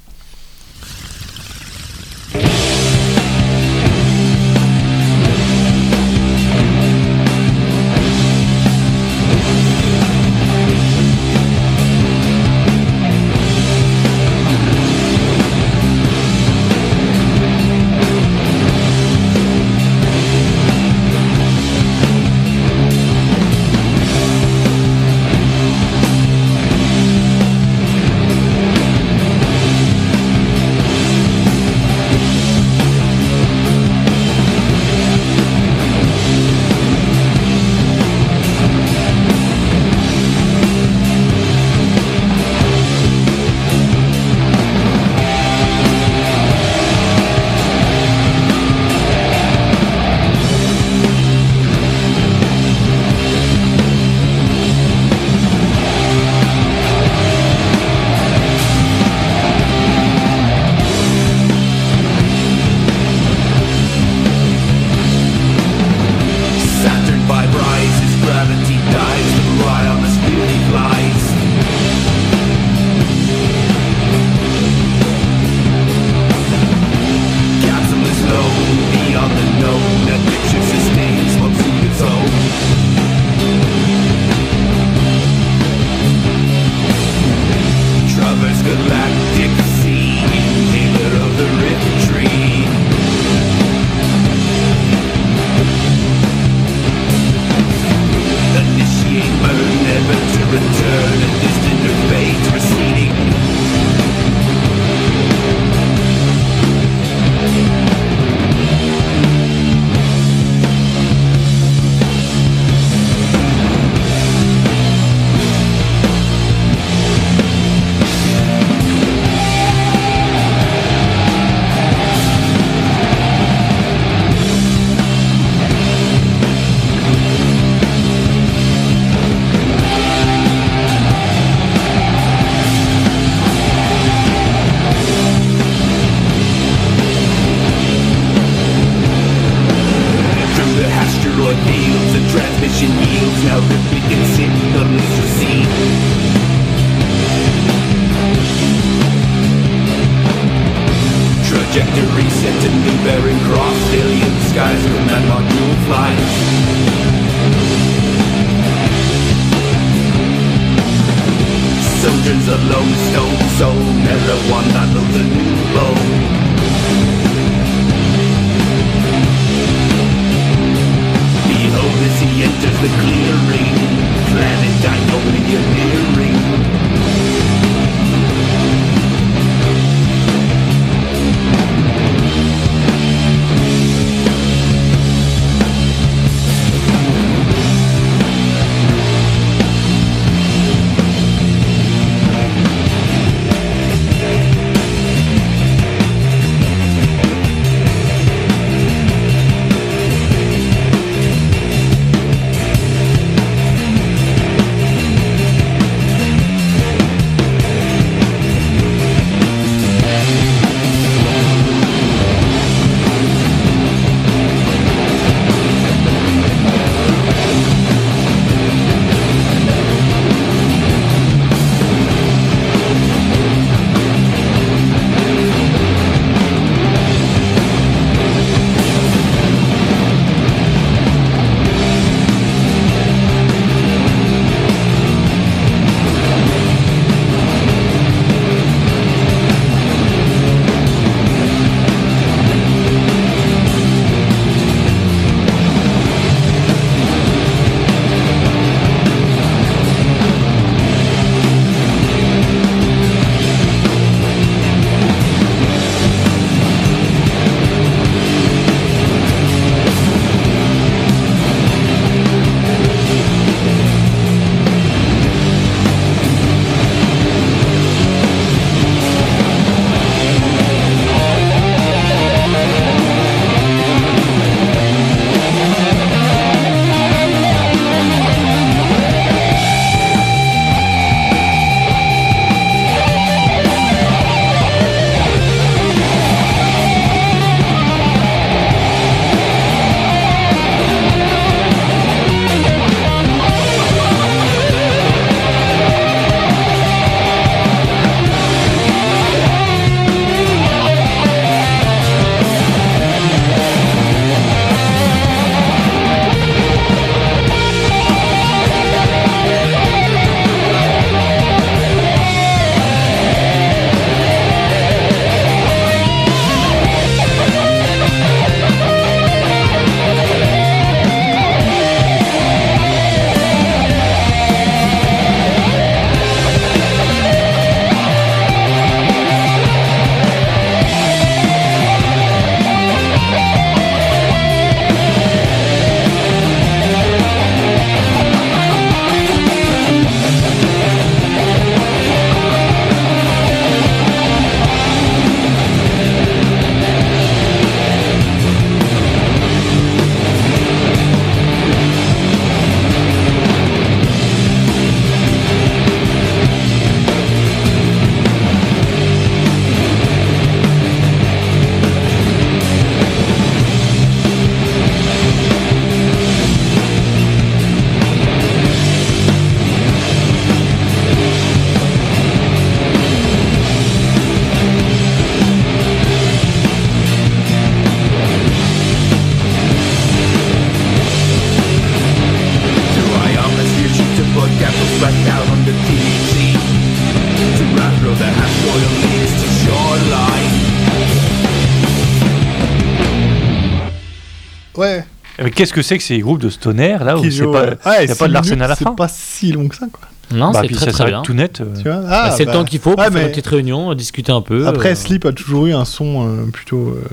Qu'est-ce que c'est que ces groupes de stoner là où c'est jouent, pas, euh, y ouais, a pas de l'arsène à la fin C'est pas si long que ça, quoi. Non, Bah, c'est très ça très bien. tout net. euh. Tu vois Bah, Ah, c'est le bah, temps qu'il faut pour ouais, faire mais une petite réunion, discuter un peu. Après, euh, Sleep a toujours eu un son euh, plutôt euh,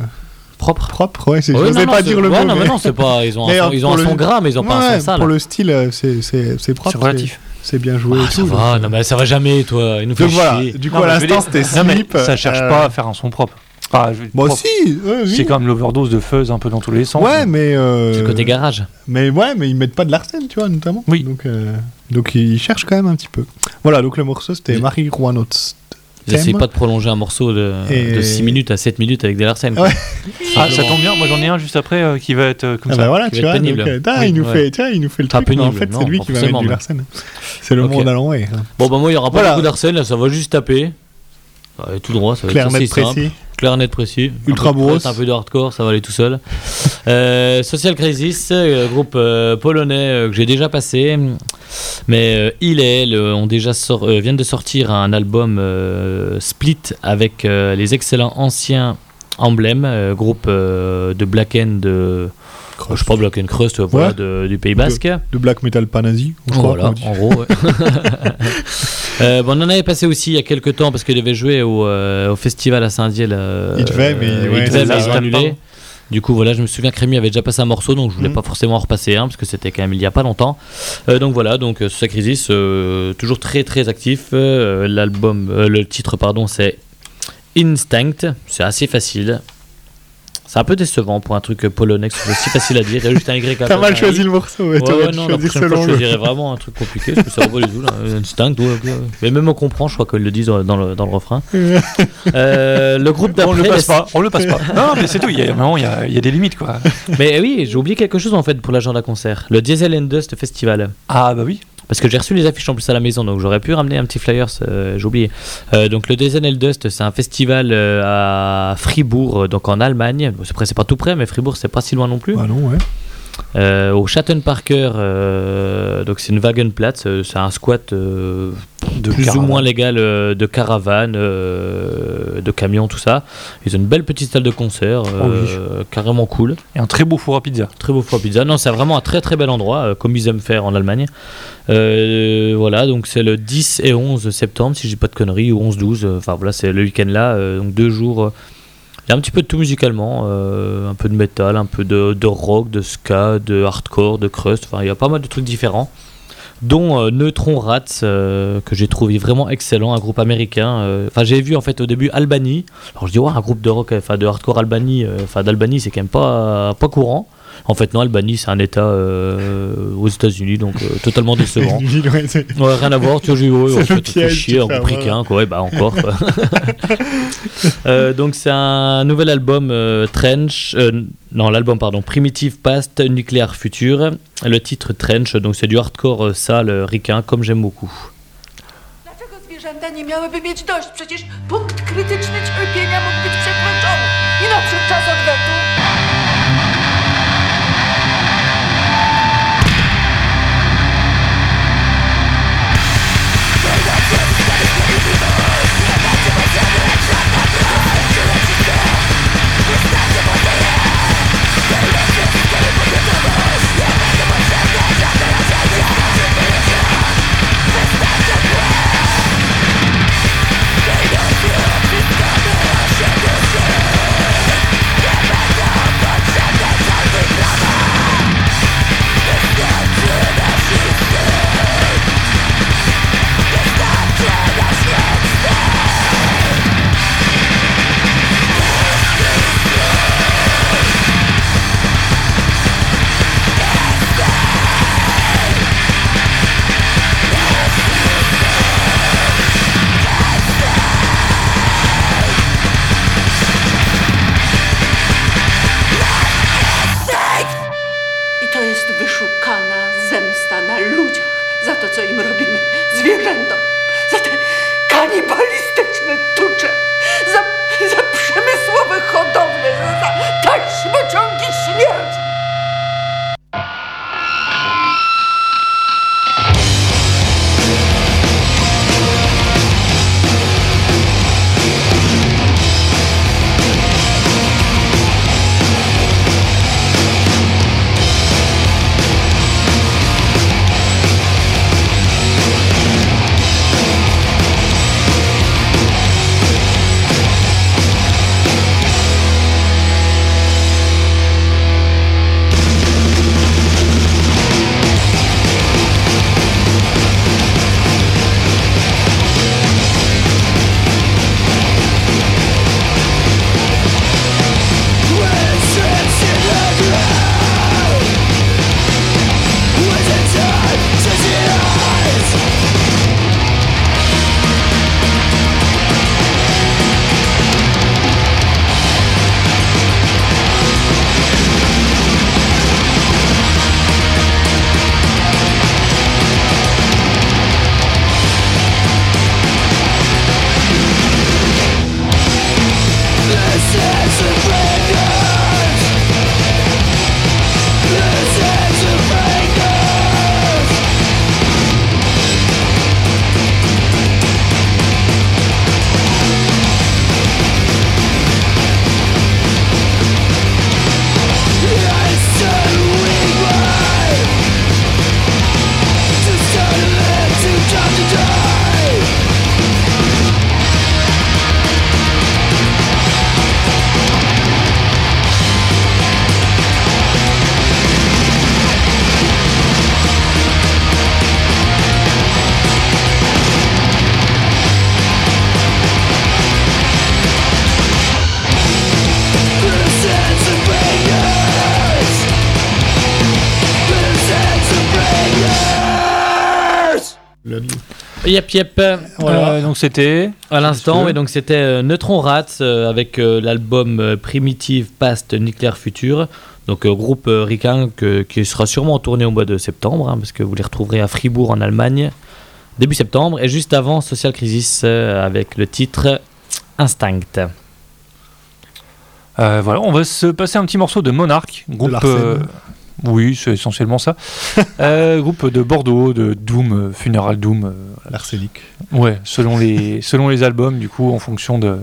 propre. propre. Ouais, c'est, j'osais non, pas dire c'est- le ouais, mot. non, mais- non, c'est pas. Ils ont un son, euh, ils ont pour un le- son gras, mais ils ont pas un son sale. Pour le style, euh, c'est, c'est, c'est propre. C'est relatif. C'est, c'est bien joué. Ah, et ça tout, va, donc, non, mais ça va jamais, toi. Il nous fait Donc voilà, chier. du coup, Non, à je l'instant, c'était Sleep. ça cherche euh, pas à faire un son propre. Enfin, je- Bon, propre. si, ouais, oui. C'est quand même l'overdose de fuzz un peu dans tous les sens. Ouais, mais. euh, C'est le côté garage. Mais ouais, mais ils mettent pas de l'arsène, tu vois, notamment. Oui. Donc, euh, donc ils cherchent quand même un petit peu. Voilà, donc le morceau c'était Oui. Marie Rouanot. J'essaye pas de prolonger un morceau de, Et- de 6 minutes à 7 minutes avec des. Ouais. Ah, ça tombe bien. Moi, j'en ai un juste après euh, qui va être euh, comme Ah ça. bah voilà, qui tu va vois. être pénible. donc, tain, Oui, il, nous ouais. fait, tiens, il nous fait le truc, mais en pénible, fait c'est lui qui va mettre du Larsen. C'est le monde à l'envers. Bon, bah moi, il y aura pas Voilà. beaucoup d'Arsène, là, ça va juste taper. Ouais, tout droit, ça va être aussi simple. précis. Clair, net, précis. Ultra un peu Un peu de hardcore, ça va aller tout seul. Euh, Social Crisis, euh, groupe euh, polonais que j'ai déjà passé. Mais il et elle euh, ont déjà viennent de sortir un album split avec les excellents anciens Emblem, groupe de Black End, de, je Black End Crust, euh, voilà, Ouais. de- du Pays Basque. De black metal pas nazi. je crois Voilà, en gros. ouais. Euh, bon, on en avait passé aussi il y a quelques temps parce qu'il devait jouer au, euh, au festival à Saint-Dié. là, Il devait, mais- euh, ouais, il devait, mais annulé. Du coup, voilà, je me souviens que Rémi avait déjà passé un morceau, donc je voulais Mhm. pas forcément en repasser un parce que c'était quand même il y a pas longtemps. Euh, donc voilà, donc euh, Social Crisis, euh, toujours très très actif. Euh, L'album, euh, le titre, pardon, c'est Instinct. C'est assez facile. C'est un peu décevant pour un truc polonais, c'est aussi facile à dire. Il y a juste un Y. T'as mal choisi le morceau, ouais, Ouais, non, la prochaine fois, je choisirais vraiment un truc compliqué. parce que ça va pas du tout. Là. Instinct, mais même on comprend, je crois qu'ils le disent dans le, dans le refrain. Euh, le groupe d'après. On le passe pas, on le passe pas. Non, mais c'est tout, il y a, vraiment, il y a, il y a des limites quoi. Mais oui, j'ai oublié quelque chose en fait pour l'agenda concert. Le Diesel and Dust Festival. Ah bah oui. Parce que j'ai reçu les affiches en plus à la maison, donc j'aurais pu ramener un petit flyers, euh, j'ai oublié. Euh, donc le and Dust, c'est un festival euh, à Fribourg, euh, donc en Allemagne. Bon, c'est pas tout près, mais Fribourg, c'est pas si loin non plus. Ah non, ouais. Euh, au Schattenparker, euh, donc c'est une Wagenplatz, euh, c'est un squat euh, De plus caravane. ou moins légal de caravane, de camions, tout ça. Ils ont une belle petite salle de concert, carrément cool. Et un très beau four à pizza. Très beau four à pizza. Non, c'est vraiment un très très bel endroit, comme ils aiment faire en Allemagne. Voilà, donc c'est le 10 et 11 septembre, si je dis pas de conneries, ou 11-12. euh, Enfin voilà, c'est le week-end là, donc deux jours. Il y a un petit peu de tout musicalement, euh, un peu de métal, un peu de, de rock, de ska, de hardcore, de crust. Enfin, il y a pas mal de trucs différents, dont euh, Neutron Rats euh, que j'ai trouvé vraiment excellent, un groupe américain. Enfin, j'ai vu en fait au début Albany. Alors je dis ouais, un groupe de rock, enfin de hardcore Albany, enfin d'Albany, c'est quand même pas pas courant. En fait, non, Albany, c'est un État euh, aux États-Unis, donc euh, totalement décevant. Ouais, rien à voir, tu vois, j'ai ouais, en le fait, chier, tu on voilà. qu'un, quoi, ouais, bah encore. quoi. Euh, donc c'est un nouvel album euh, Trench, euh, non l'album pardon, Primitive Past Nuclear Future. Le titre Trench, donc c'est du hardcore sale, ricain, comme j'aime beaucoup. Zwierzęta nie miałyby mieć dość? Przecież punkt krytyczny cierpienia mógł być przekroczony i nadszedł czas odwetu. Yep, yep. Voilà. Euh, donc c'était. À l'instant, et donc c'était euh, Neutron Rats euh, avec euh, l'album euh, Primitive Past Nuclear Future. Donc euh, groupe euh, ricain que- qui sera sûrement tourné au mois de septembre, hein, parce que vous les retrouverez à Fribourg en Allemagne début septembre. Et juste avant Social Crisis euh, avec le titre Instinct. Euh, voilà, on va se passer un petit morceau de Monarch, groupe. Oui, c'est essentiellement ça. Euh, groupe de Bordeaux, de Doom, euh, Funeral Doom. euh, L'arsenic. ouais, selon les, selon les albums, du coup, en fonction de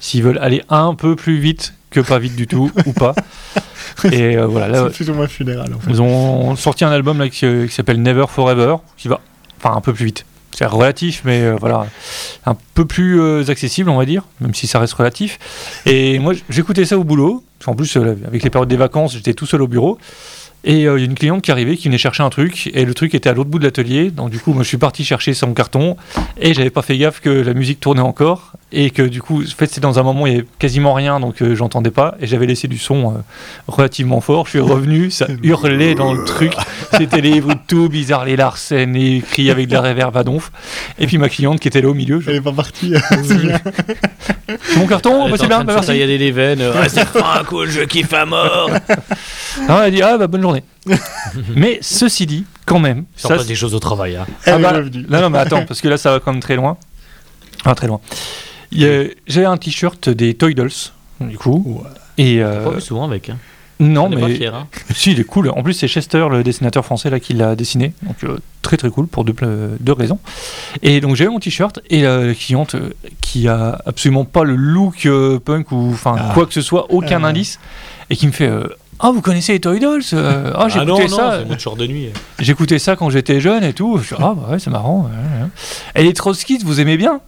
s'ils veulent aller un peu plus vite que pas vite du tout ou pas. Et voilà, là, C'est plus ou moins funéral en fait. ils ont sorti un album là, qui, qui s'appelle Never Forever, qui va, enfin, un peu plus vite. C'est relatif, mais voilà, un peu plus accessible, on va dire, même si ça reste relatif. Et moi, j'écoutais ça au boulot. En plus, avec les périodes des vacances, j'étais tout seul au bureau. Et euh, il y a une cliente qui arrivait, qui venait chercher un truc, et le truc était à l'autre bout de l'atelier. Donc du coup, moi, je suis parti chercher son carton, et j'avais pas fait gaffe que la musique tournait encore, et que du coup, en fait, c'est dans un moment où il y avait quasiment rien, donc euh, j'entendais pas, et j'avais laissé du son euh, relativement fort. Je suis revenu, ça hurlait dans le truc. C'était les bruits de tout bizarre, les Larsen, les cris avec de la réverb à donf. Et puis ma cliente qui était là au milieu. Je... Elle est pas partie. c'est bien. Mon carton, bah, c'est bien, bah, merci. Il y a des veines. Ah, c'est cool, je kiffe à mort. Ah, elle dit ah bah bonne journée. mais ceci dit, quand même, Ça passe des choses au travail. hein. Ah bah, non, non, mais attends, parce que là, ça va quand même très loin. Ah, très loin. J'ai un t-shirt des Toy Dolls, du coup. Et euh, Pas vu souvent avec. Hein. non, pas mais fiers, hein. si, il est cool. En plus, c'est Chester, le dessinateur français, là, qui l'a dessiné. Donc, euh, très très cool pour deux, raisons. Et donc, j'ai eu mon t-shirt et euh, la cliente euh, qui a absolument pas le look euh, punk ou enfin Ah. quoi que ce soit, aucun Ah. indice, et qui me fait. Ah, vous connaissez les Toy Dolls euh, Ah, j'ai Ah non, écouté non, ça. c'est de nuit. J'écoutais ça quand j'étais jeune et tout. Je suis, ah bah ouais, c'est marrant. ouais, ouais. Et les Trotskys, vous aimez bien?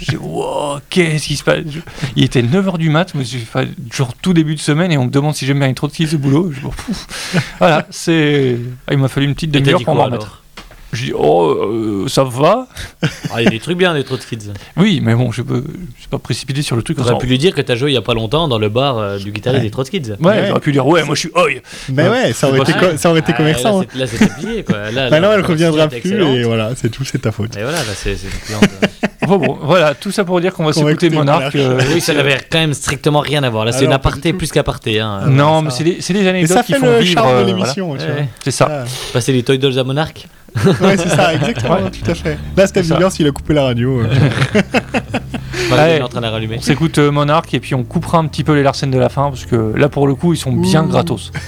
Je dis, wow, qu'est-ce qui se passe? Je- Il était 9h du mat, fait genre tout début de semaine et on me demande si j'aime bien les Trotskys au boulot. Je dis, bon, voilà, c'est. Ah, il m'a fallu une petite demi-heure pour m'en remettre. Je dis, oh, euh, ça va Ah, il y a des trucs bien, des Trotskids. Oui, mais bon, je peux, je suis pas précipité sur le truc. T'aurais en pu lui dire que t'as joué il y a pas longtemps dans le bar euh, du guitariste des Trotskids. Ouais, j'aurais pu dire, ouais, moi je suis oi. Mais ouais, ça aurait été, co- ça aurait été Ah, commerçant. Là, c'est- là, c'est plié, quoi. Là, Maintenant, là, elle la reviendra plus excellente. et voilà, c'est tout, c'est ta faute. Et voilà, là, c'est c'est une cliente. euh. Bon, bon, voilà, tout ça pour dire qu'on va s'écouter écouter Monarch. Euh, oui, ça n'avait quand même strictement rien à voir. Là, c'est Alors, une aparté plus qu'aparté. Hein. non, ça- mais c'est des, c'est des Et anecdotes ça qui fait font le vivre. tu. Ouais. C'est ça. Ah. Passer les Toy Dolls à Monarch. Ouais, c'est ça, exactement, Ouais. tout à fait. Là, ça. bien s'il a coupé la radio. qu'il est en train de la rallumer. On s'écoute euh, Monarch et puis on coupera un petit peu les Larsen de la fin parce que là pour le coup ils sont bien Ouh. gratos.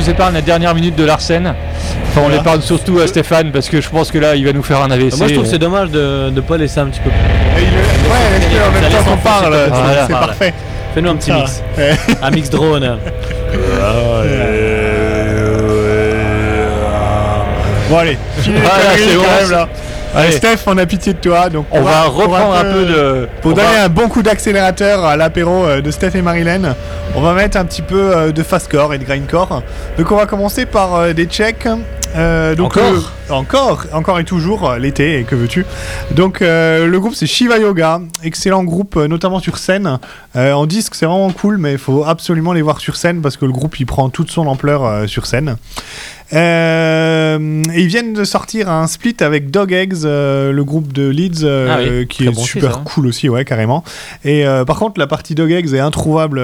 vous épargne la dernière minute de l'Arsène. Enfin, on Voilà. l'épargne surtout à Stéphane parce que je pense que là, il va nous faire un AVC. Moi, je trouve que c'est dommage de ne pas laisser un petit peu. Et il est- Ouais, en même temps qu'on parle, Voilà. c'est parfait. Fais-nous un petit Ah, mix. ouais. Un mix drone. Bon allez, Voilà, c'est bon, quand même, c'est- là. Allez. Steph, on a pitié de toi, donc On va reprendre un peu de. Pour on donner va- un bon coup d'accélérateur à l'apéro euh, de Steph et Marilyn, on va mettre un petit peu euh, de fastcore et de grindcore. Donc on va commencer par euh, des checks. Euh, donc Encore euh, encore, encore et toujours euh, l'été, et que veux-tu Donc euh, le groupe c'est Shiva Yoga, excellent groupe, euh, notamment sur scène. Euh, en disque c'est vraiment cool, mais il faut absolument les voir sur scène parce que le groupe il prend toute son ampleur euh, sur scène. Euh, et ils viennent de sortir un split avec Dog Eggs, euh, le groupe de Leeds, euh, Ah oui, qui est bon super hein. cool aussi, ouais, carrément. Et par contre, la partie Dog Eggs est introuvable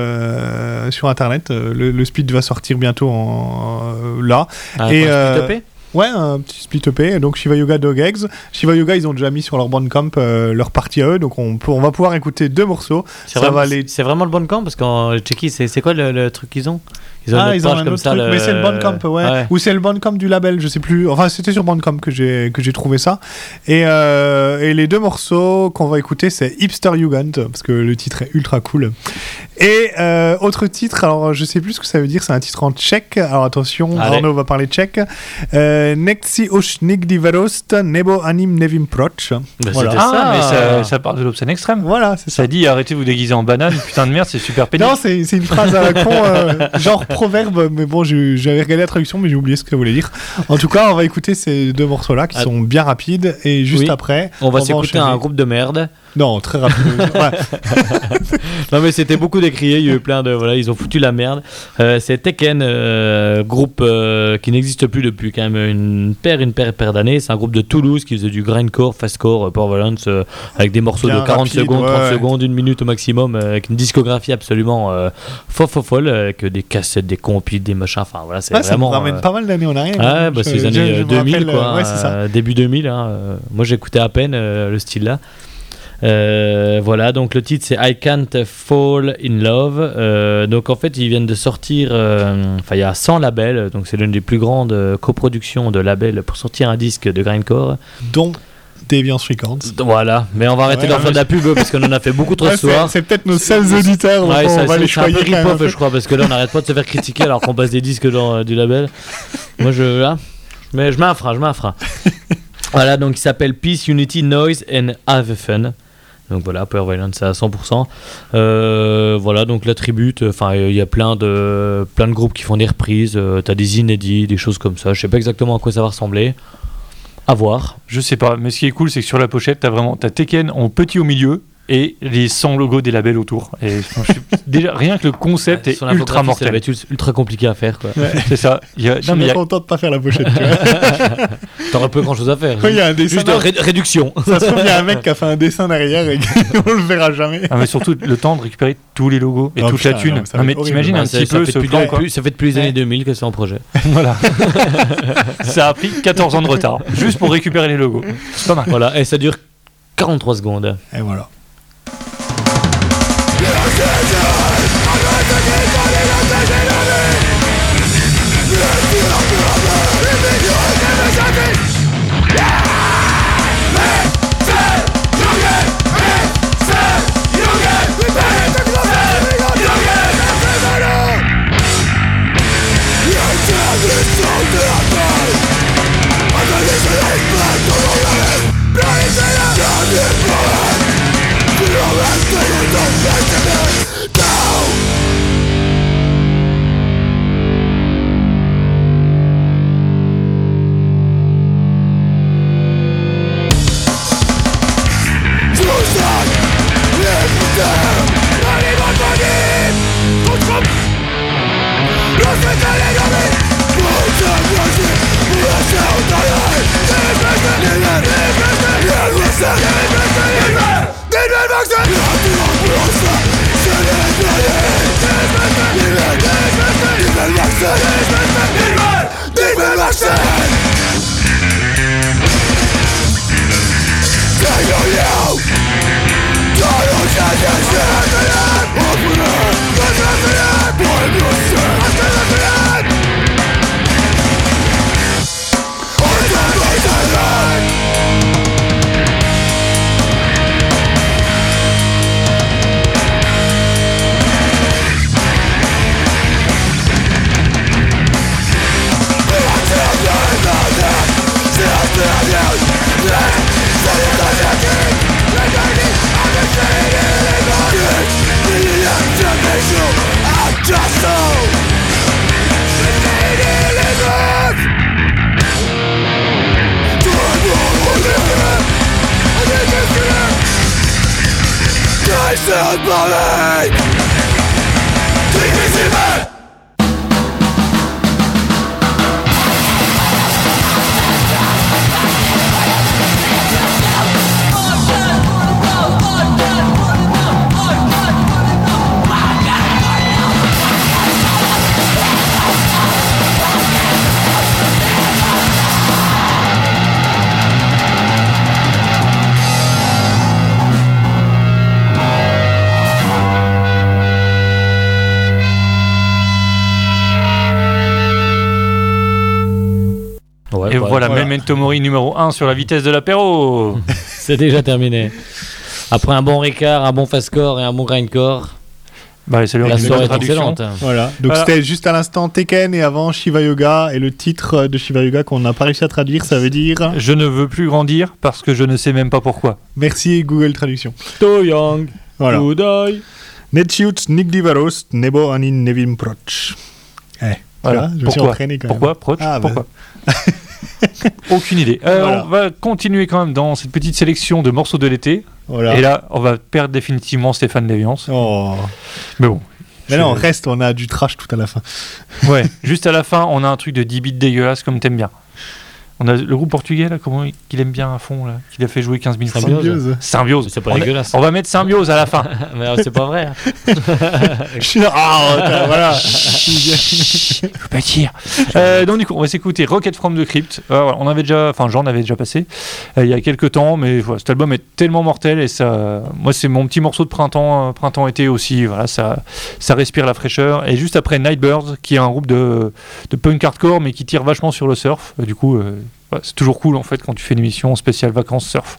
sur internet. Le, le split va sortir bientôt en, là. Un et split euh, EP Ouais, un petit split EP. Donc Shiva Yoga Dog Eggs. Shiva Yoga, ils ont déjà mis sur leur bandcamp euh, leur partie à eux. Donc on, peut- on va pouvoir écouter deux morceaux. C'est vraiment, c'est vraiment le bon camp parce qu'en Tchéquie, c'est c'est quoi le, le truc qu'ils ont? Ils ont Ah, une ils ont un comme autre ça. truc, le- mais c'est le Bandcamp, ouais. Ouais. Ou c'est le Bandcamp du label, je sais plus. Enfin, c'était sur Bandcamp que j'ai que j'ai trouvé ça. Et, euh, et les deux morceaux qu'on va écouter, c'est Hipster Jugend parce que le titre est ultra cool. Et euh, autre titre, alors je sais plus ce que ça veut dire, c'est un titre en tchèque. Alors attention, Allez. Arnaud va parler tchèque. Euh, Nexi už nikdy verost nebo anim nevím proč. Bah, c'était Ah, ça. mais ça, ça parle de l'obscène extrême. Voilà, c'est ça. Ça dit arrêtez de vous déguiser en banane, putain de merde, c'est super pénible. Non, c'est c'est une phrase à la con, euh, genre proverbe, mais bon, j'avais regardé la traduction, mais j'ai oublié ce que ça voulait dire. En tout cas, on va écouter ces deux morceaux-là qui Ah. sont bien rapides, et juste Oui. après, On va s'écouter un groupe de merde. Non, très rapide. Ouais. Non mais c'était beaucoup décrié, il y a eu plein de voilà, ils ont foutu la merde. Euh, c'est Tekken, euh, groupe euh, qui n'existe plus depuis quand même une paire, une paire, paire d'années. C'est un groupe de Toulouse qui faisait du grindcore, fastcore, euh, power violence, avec des morceaux Bien de 40 rapide, secondes, ouais, 30 ouais. secondes, une minute au maximum, avec une discographie absolument euh, faux faux folle, avec des cassettes, des compiles, des machins. Enfin voilà, c'est Ouais, ça me vraiment. ramène pas mal d'années en arrière. Hein. bah, Je- c'est les je- années je me 2000, rappelle, quoi. Ouais, ça. début 2000. hein, moi, j'écoutais à peine le style là. Euh, voilà, donc le titre c'est I Can't Fall in Love. Euh, donc en fait, ils viennent de sortir, euh, enfin il y a 100 labels, donc c'est l'une des plus grandes coproductions de labels pour sortir un disque de grindcore. Dont Deviance Records. Voilà, mais on va arrêter Ouais, d'en ouais, faire de la pub parce qu'on en a fait beaucoup trop Ouais, ce soir. c'est peut-être nos seuls auditeurs, on ça, va les c'est un peu choyer un peu. je crois, parce que là, on n'arrête pas de se faire critiquer alors qu'on passe des disques dans, du label. Moi, je, là, mais je frein, je frein. voilà, donc il s'appelle Peace, Unity, Noise and Have Fun. Donc voilà, Power Violence à 100%. Euh, voilà, donc la tribute, enfin, il y a plein de, groupes qui font des reprises. euh, T'as des inédits, des choses comme ça. Je sais pas exactement à quoi ça va ressembler. À voir. Je sais pas, mais ce qui est cool, c'est que sur la pochette, t'as vraiment t'as Tekken en petit au milieu et les 100 logos des labels autour. Et je suis- déjà, rien que le concept est Son ultra infographie, Ça va mortel. être ultra compliqué à faire, quoi. Ouais. C'est ça. Il y a, Je suis non, mais il y bien a- content de pas faire la pochette. tu vois. T'aurais peu grand chose à faire. Ouais, il y a un dessin. Juste ré- réduction. Ça se trouve, il y a un mec qui a fait un dessin derrière et on le verra jamais. Ah, mais surtout le temps de récupérer tous les logos et Oh, toute putain, la thune. non, mais t'imagines Ouais, un petit peu ce plan, ça fait depuis les années 2000 que c'est en projet. Voilà. ça a pris 14 ans de retard, juste pour récupérer les logos. C'est pas mal. Voilà, et ça dure 43 secondes. Et voilà. dead Destruction! Do you know? Do you filled body Invincible Memento Mori numéro 1 sur la vitesse de l'apéro. C'est déjà terminé. Après un bon Ricard, un bon fast score et un bon grindcore. Bah, c'est La soirée est excellente. Voilà. Donc Voilà. c'était juste à l'instant Tekken et avant Shiva Yoga. Et le titre de Shiva Yoga qu'on n'a pas réussi à traduire, ça veut dire Je ne veux plus grandir parce que je ne sais même pas pourquoi. Merci Google Traduction. To young, Voilà. to die. Netshut Nigdivaros Nebo Anin Nevim Proch. Eh, Voilà. je me suis Pourquoi entraîné quand même. Pourquoi Proch Ah, bah. Aucune idée. Euh, Voilà. On va continuer quand même dans cette petite sélection de morceaux de l'été. Voilà. Et là, on va perdre définitivement Stéphane Léviance. Oh. Mais bon. Mais je- non, reste, on a du trash tout à la fin. Ouais, juste à la fin, on a un truc de 10 bits dégueulasse comme t'aimes bien. On a le groupe portugais là, comment il- qu'il aime bien à fond là, qu'il a fait jouer 15 000 fois. Symbiose. Symbiose. C'est pas on, a- dégueulasse. on va mettre Symbiose à la fin. Mais c'est pas vrai. Je suis là. Ah, ok, voilà. Je peux pas dire. Euh, donc du coup, on va s'écouter Rocket from the Crypt. Euh, voilà, on avait déjà, enfin j'en avais déjà passé euh, il y a quelques temps, mais voilà, cet album est tellement mortel et ça, moi c'est mon petit morceau de printemps, euh, printemps-été aussi. Voilà, ça, ça respire la fraîcheur. Et juste après Nightbirds, qui est un groupe de, de punk hardcore mais qui tire vachement sur le surf. Euh, du coup, c'est toujours cool en fait quand tu fais une émission spéciale vacances surf.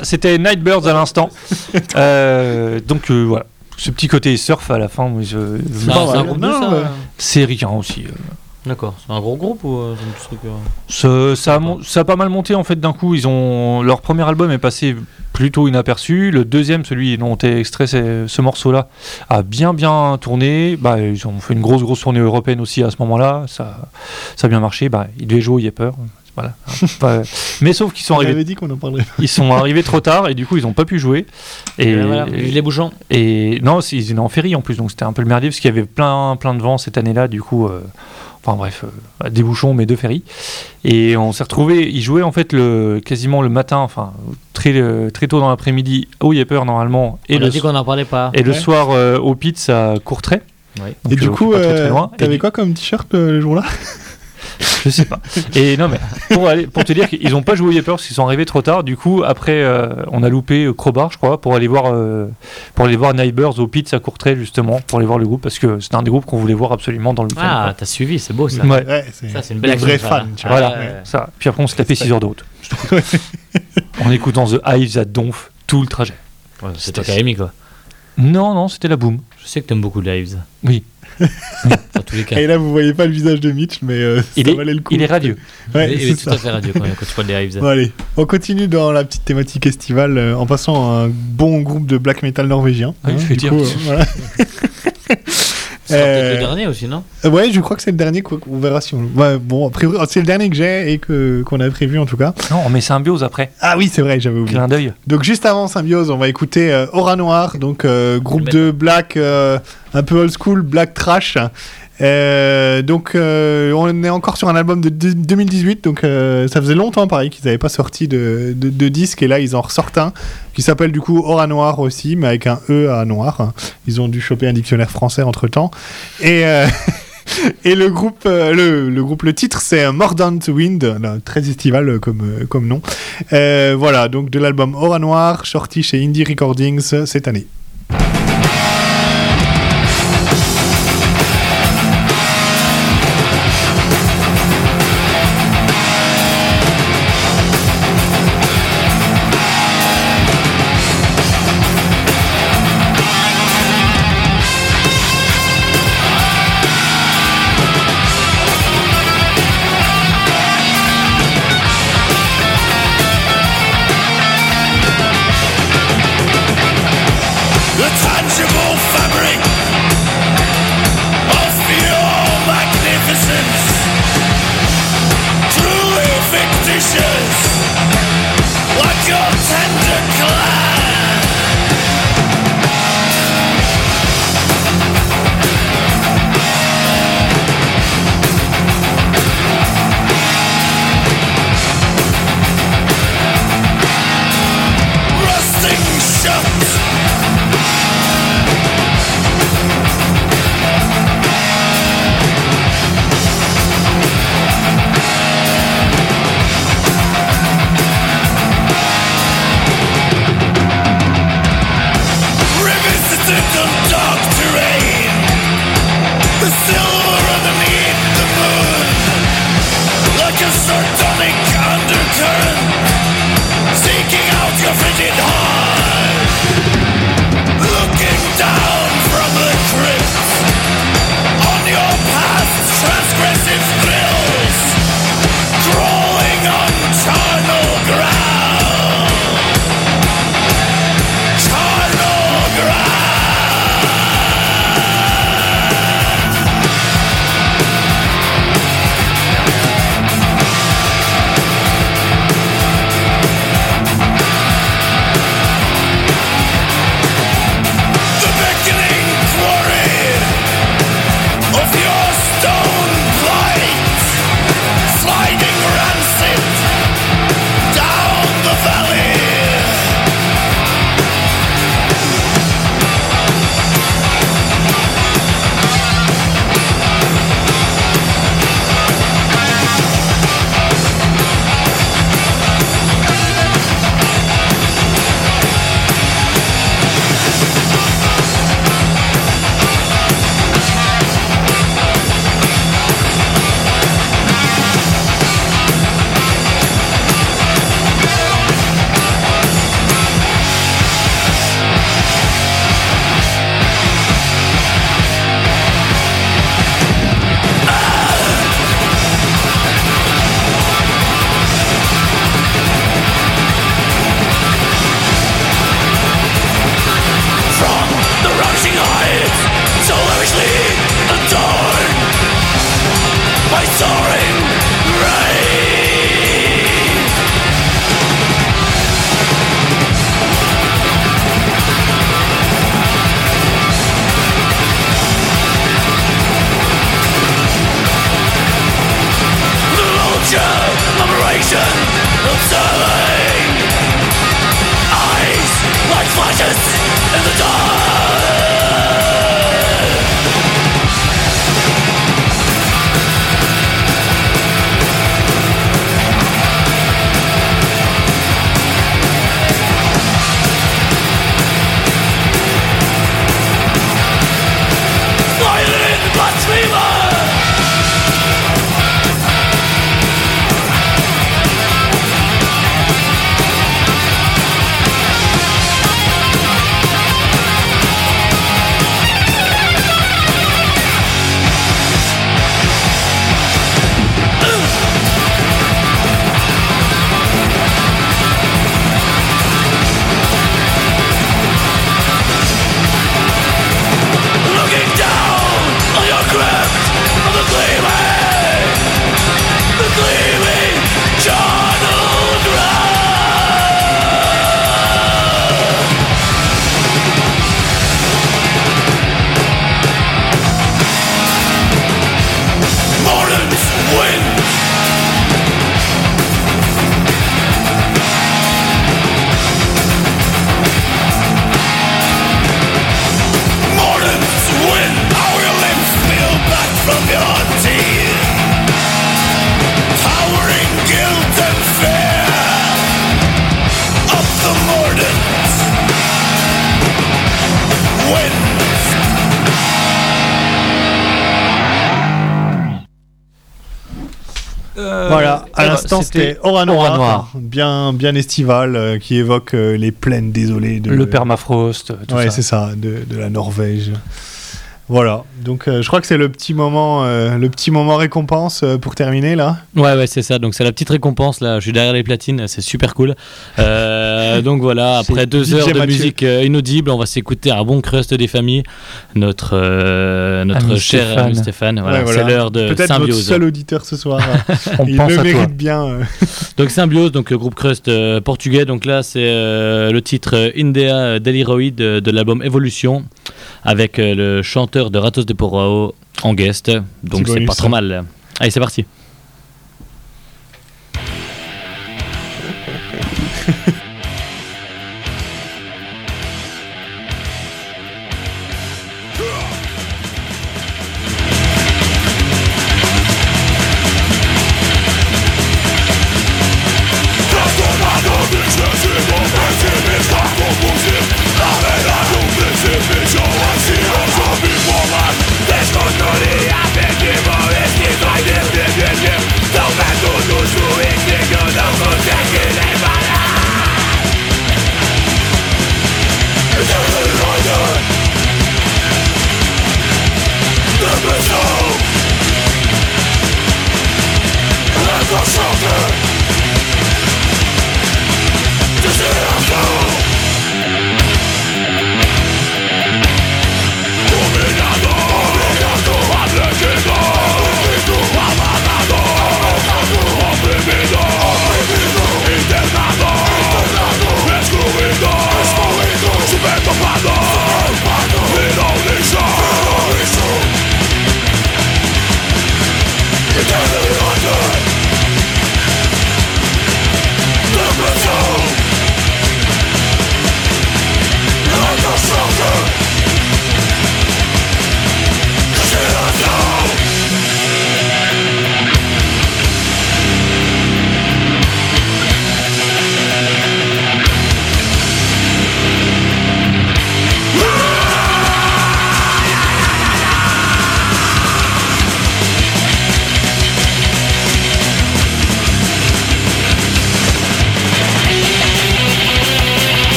voilà, c'était Nightbirds à l'instant. Euh, donc euh, voilà, ce petit côté surf à la fin. moi, je- je- C'est un, c'est un groupe de Non, ça ouais. C'est ricain aussi. euh. D'accord. C'est un gros groupe ou euh, c'est un petit truc euh Ça, ça, a, mon- ça a pas mal monté en fait d'un coup. Ils ont leur premier album est passé plutôt inaperçu. Le deuxième, celui dont est extrait c'est- ce morceau-là, a bien bien tourné. Bah, ils ont fait une grosse grosse tournée européenne aussi à ce moment-là. Ça, ça a bien marché. Bah, ils devaient jouer au Yepper. Voilà. Pas- Mais sauf qu'ils sont On arrivés, avait dit qu'on en parlerait. ils sont arrivés trop tard et du coup ils ont pas pu jouer. Et, Et voilà, les bouchons. et non, ils étaient en ferry en plus, donc c'était un peu le merdier parce qu'il y avait plein, plein de vent cette année-là, du coup, euh, enfin bref, euh, des bouchons, mais deux ferries. Et on s'est retrouvés, ils jouaient en fait le, quasiment le matin, enfin très, euh, très tôt dans l'après-midi au Yepper normalement, et, On a le, dit qu'on n'en parlait pas. et le soir euh, au Pitts à Courtrai. Ouais. Et du coup, euh, t'avais du- quoi comme t-shirt euh, le jour-là? Je sais pas. Et non, mais pour, aller, pour te dire qu'ils n'ont pas joué parce qu'ils sont arrivés trop tard. Du coup, après, euh, on a loupé euh, Crowbar, je crois, pour aller voir, euh, pour aller voir Neighbors au Pitts à Courtrai, justement, pour aller voir le groupe parce que c'était un des groupes qu'on voulait voir absolument dans le week-end. Ah, t'as suivi, c'est beau ça. Ouais. Ouais, c'est Ça, c'est une belle fans. là. tu vois. Voilà, ouais. ça. Puis après, on s'est tapé 6 heures de route. en écoutant The Hives à Donf tout le trajet. Ouais, c'est toi qui as mis quoi. Non, non, c'était la boom. Je sais que t'aimes beaucoup les Hives. Oui. Dans tous les cas. Et là, vous voyez pas le visage de Mitch, mais euh, Il ça est- valait le coup. Il est radieux. Ouais, il est tout ça. à fait radio quand, quand tu parles des Hives. Bon, allez, on continue dans la petite thématique estivale euh, en passant à un bon groupe de black metal norvégien. Ah je vais dire. coup, euh, voilà. Ce sera peut-être Euh, le dernier aussi, non? Euh, Ouais, je crois que c'est le dernier. quoi, On verra si on. Ouais, bon, a priori, c'est le dernier que j'ai et que qu'on a prévu en tout cas. Non, on met Symbiose après. Ah oui, c'est vrai, j'avais oublié. Clin d'œil. Donc juste avant Symbiose, on va écouter euh, Aura Noir, donc euh, groupe de black euh, un peu old school, black trash. Euh, donc euh, on est encore sur un album de deux- 2018, donc euh, ça faisait longtemps pareil qu'ils n'avaient pas sorti de, disque et là ils en ressortent un qui s'appelle du coup Aura Noir aussi, mais avec un E à noir. Ils ont dû choper un dictionnaire français entre temps et le groupe, le, groupe, le titre, c'est Mordant Wind, très estival comme, comme nom. Voilà, donc de l'album Aura Noir, sorti chez Indie Recordings cette année. C'était c'était Aura Noir, Aura Noir. bien bien estival, euh, qui évoque euh, les plaines désolées de Le permafrost, tout ouais, ça. c'est ça, de, de la Norvège. Voilà, donc euh, je crois que c'est le petit moment, euh, le petit moment récompense euh, pour terminer là. Ouais, ouais, c'est ça. Donc, c'est la petite récompense. Là, je suis derrière les platines. C'est super cool. Euh, donc, voilà, après deux DJ heures de Mathieu. musique euh, inaudible, on va s'écouter un bon crust des familles. Notre, euh, notre Ami cher Stéphane. ami Stéphane. Voilà, Ouais, voilà. C'est l'heure de Peut-être Symbiose. seul auditeur ce soir. On Il pense le à toi. mérite bien. Donc Symbiose, donc euh, groupe crust euh, portugais. Donc là, c'est euh, le titre Indea Deliroid de, de l'album Evolution, avec euh, le chanteur de Ratos de Porao en guest. Donc c'est pas trop mal. Allez, c'est parti.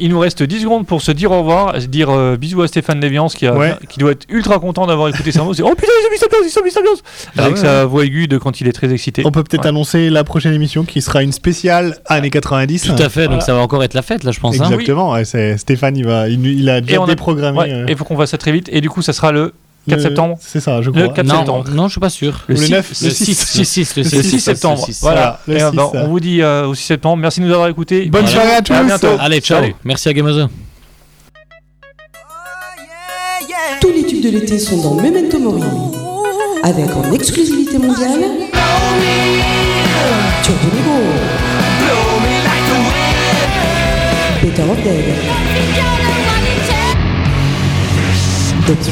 il nous reste 10 secondes pour se dire au revoir, se dire euh, bisous à Stéphane Léviance qui, a, Ouais. qui doit être ultra content d'avoir écouté sa c'est Oh putain, ils ont mis Sapiens, ils ont mis Sapiens Ah Avec ouais, sa voix aiguë de quand il est très excité. On peut peut-être Ouais. annoncer la prochaine émission qui sera une spéciale années 90. Tout à fait, donc ça va encore être la fête là, je pense. hein. Exactement, Stéphane, il, va, il, il a déjà déprogrammé. Ouais, euh, et il faut qu'on fasse ça très vite. Et du coup, ça sera le 4 le- septembre. C'est ça, je Le crois. 4 non, septembre. non, je suis pas sûr. Le six- 9, Le 6, le 6, le 6, Le 6 septembre. le 6. Voilà. Le 6, on vous dit euh, au 6 septembre. Merci de nous avoir écoutés. Bonne Voilà. soirée à tous. bientôt. Allez, ciao. Merci à Gamozo. Tous les tubes de l'été sont dans Memento Mori. Avec en exclusivité mondiale. Turbo Negro. Better of Dead.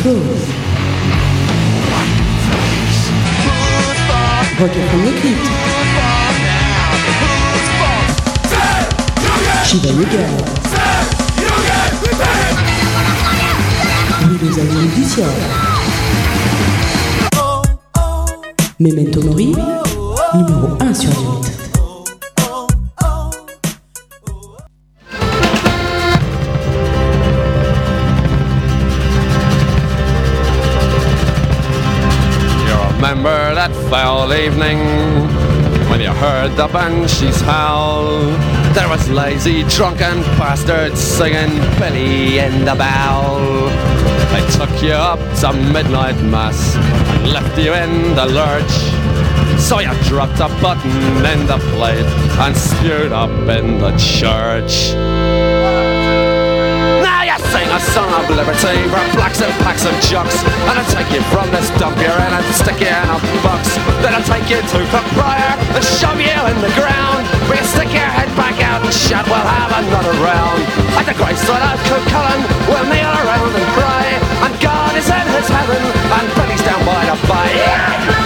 Row. Rock from the Crypt. Shiva Yoga. Oui, les amis du ciel. Memento Mori, numéro 1 sur 8. That foul evening when you heard the banshees howl? There was lazy, drunken bastards singing Billy in the Bowl. They took you up to midnight mass and left you in the lurch. So you dropped a button in the plate and spewed up in the church. Song of liberty for blacks and blacks and jocks. And I'll take you from this dump you're and stick you in a box. Then I'll take you to the Cookbriar and shove you in the ground. We'll stick your head back out and shout we'll have another round. At the great side of Cookcullen we'll kneel around and cry. And God is in his heaven and Billy's down by the bay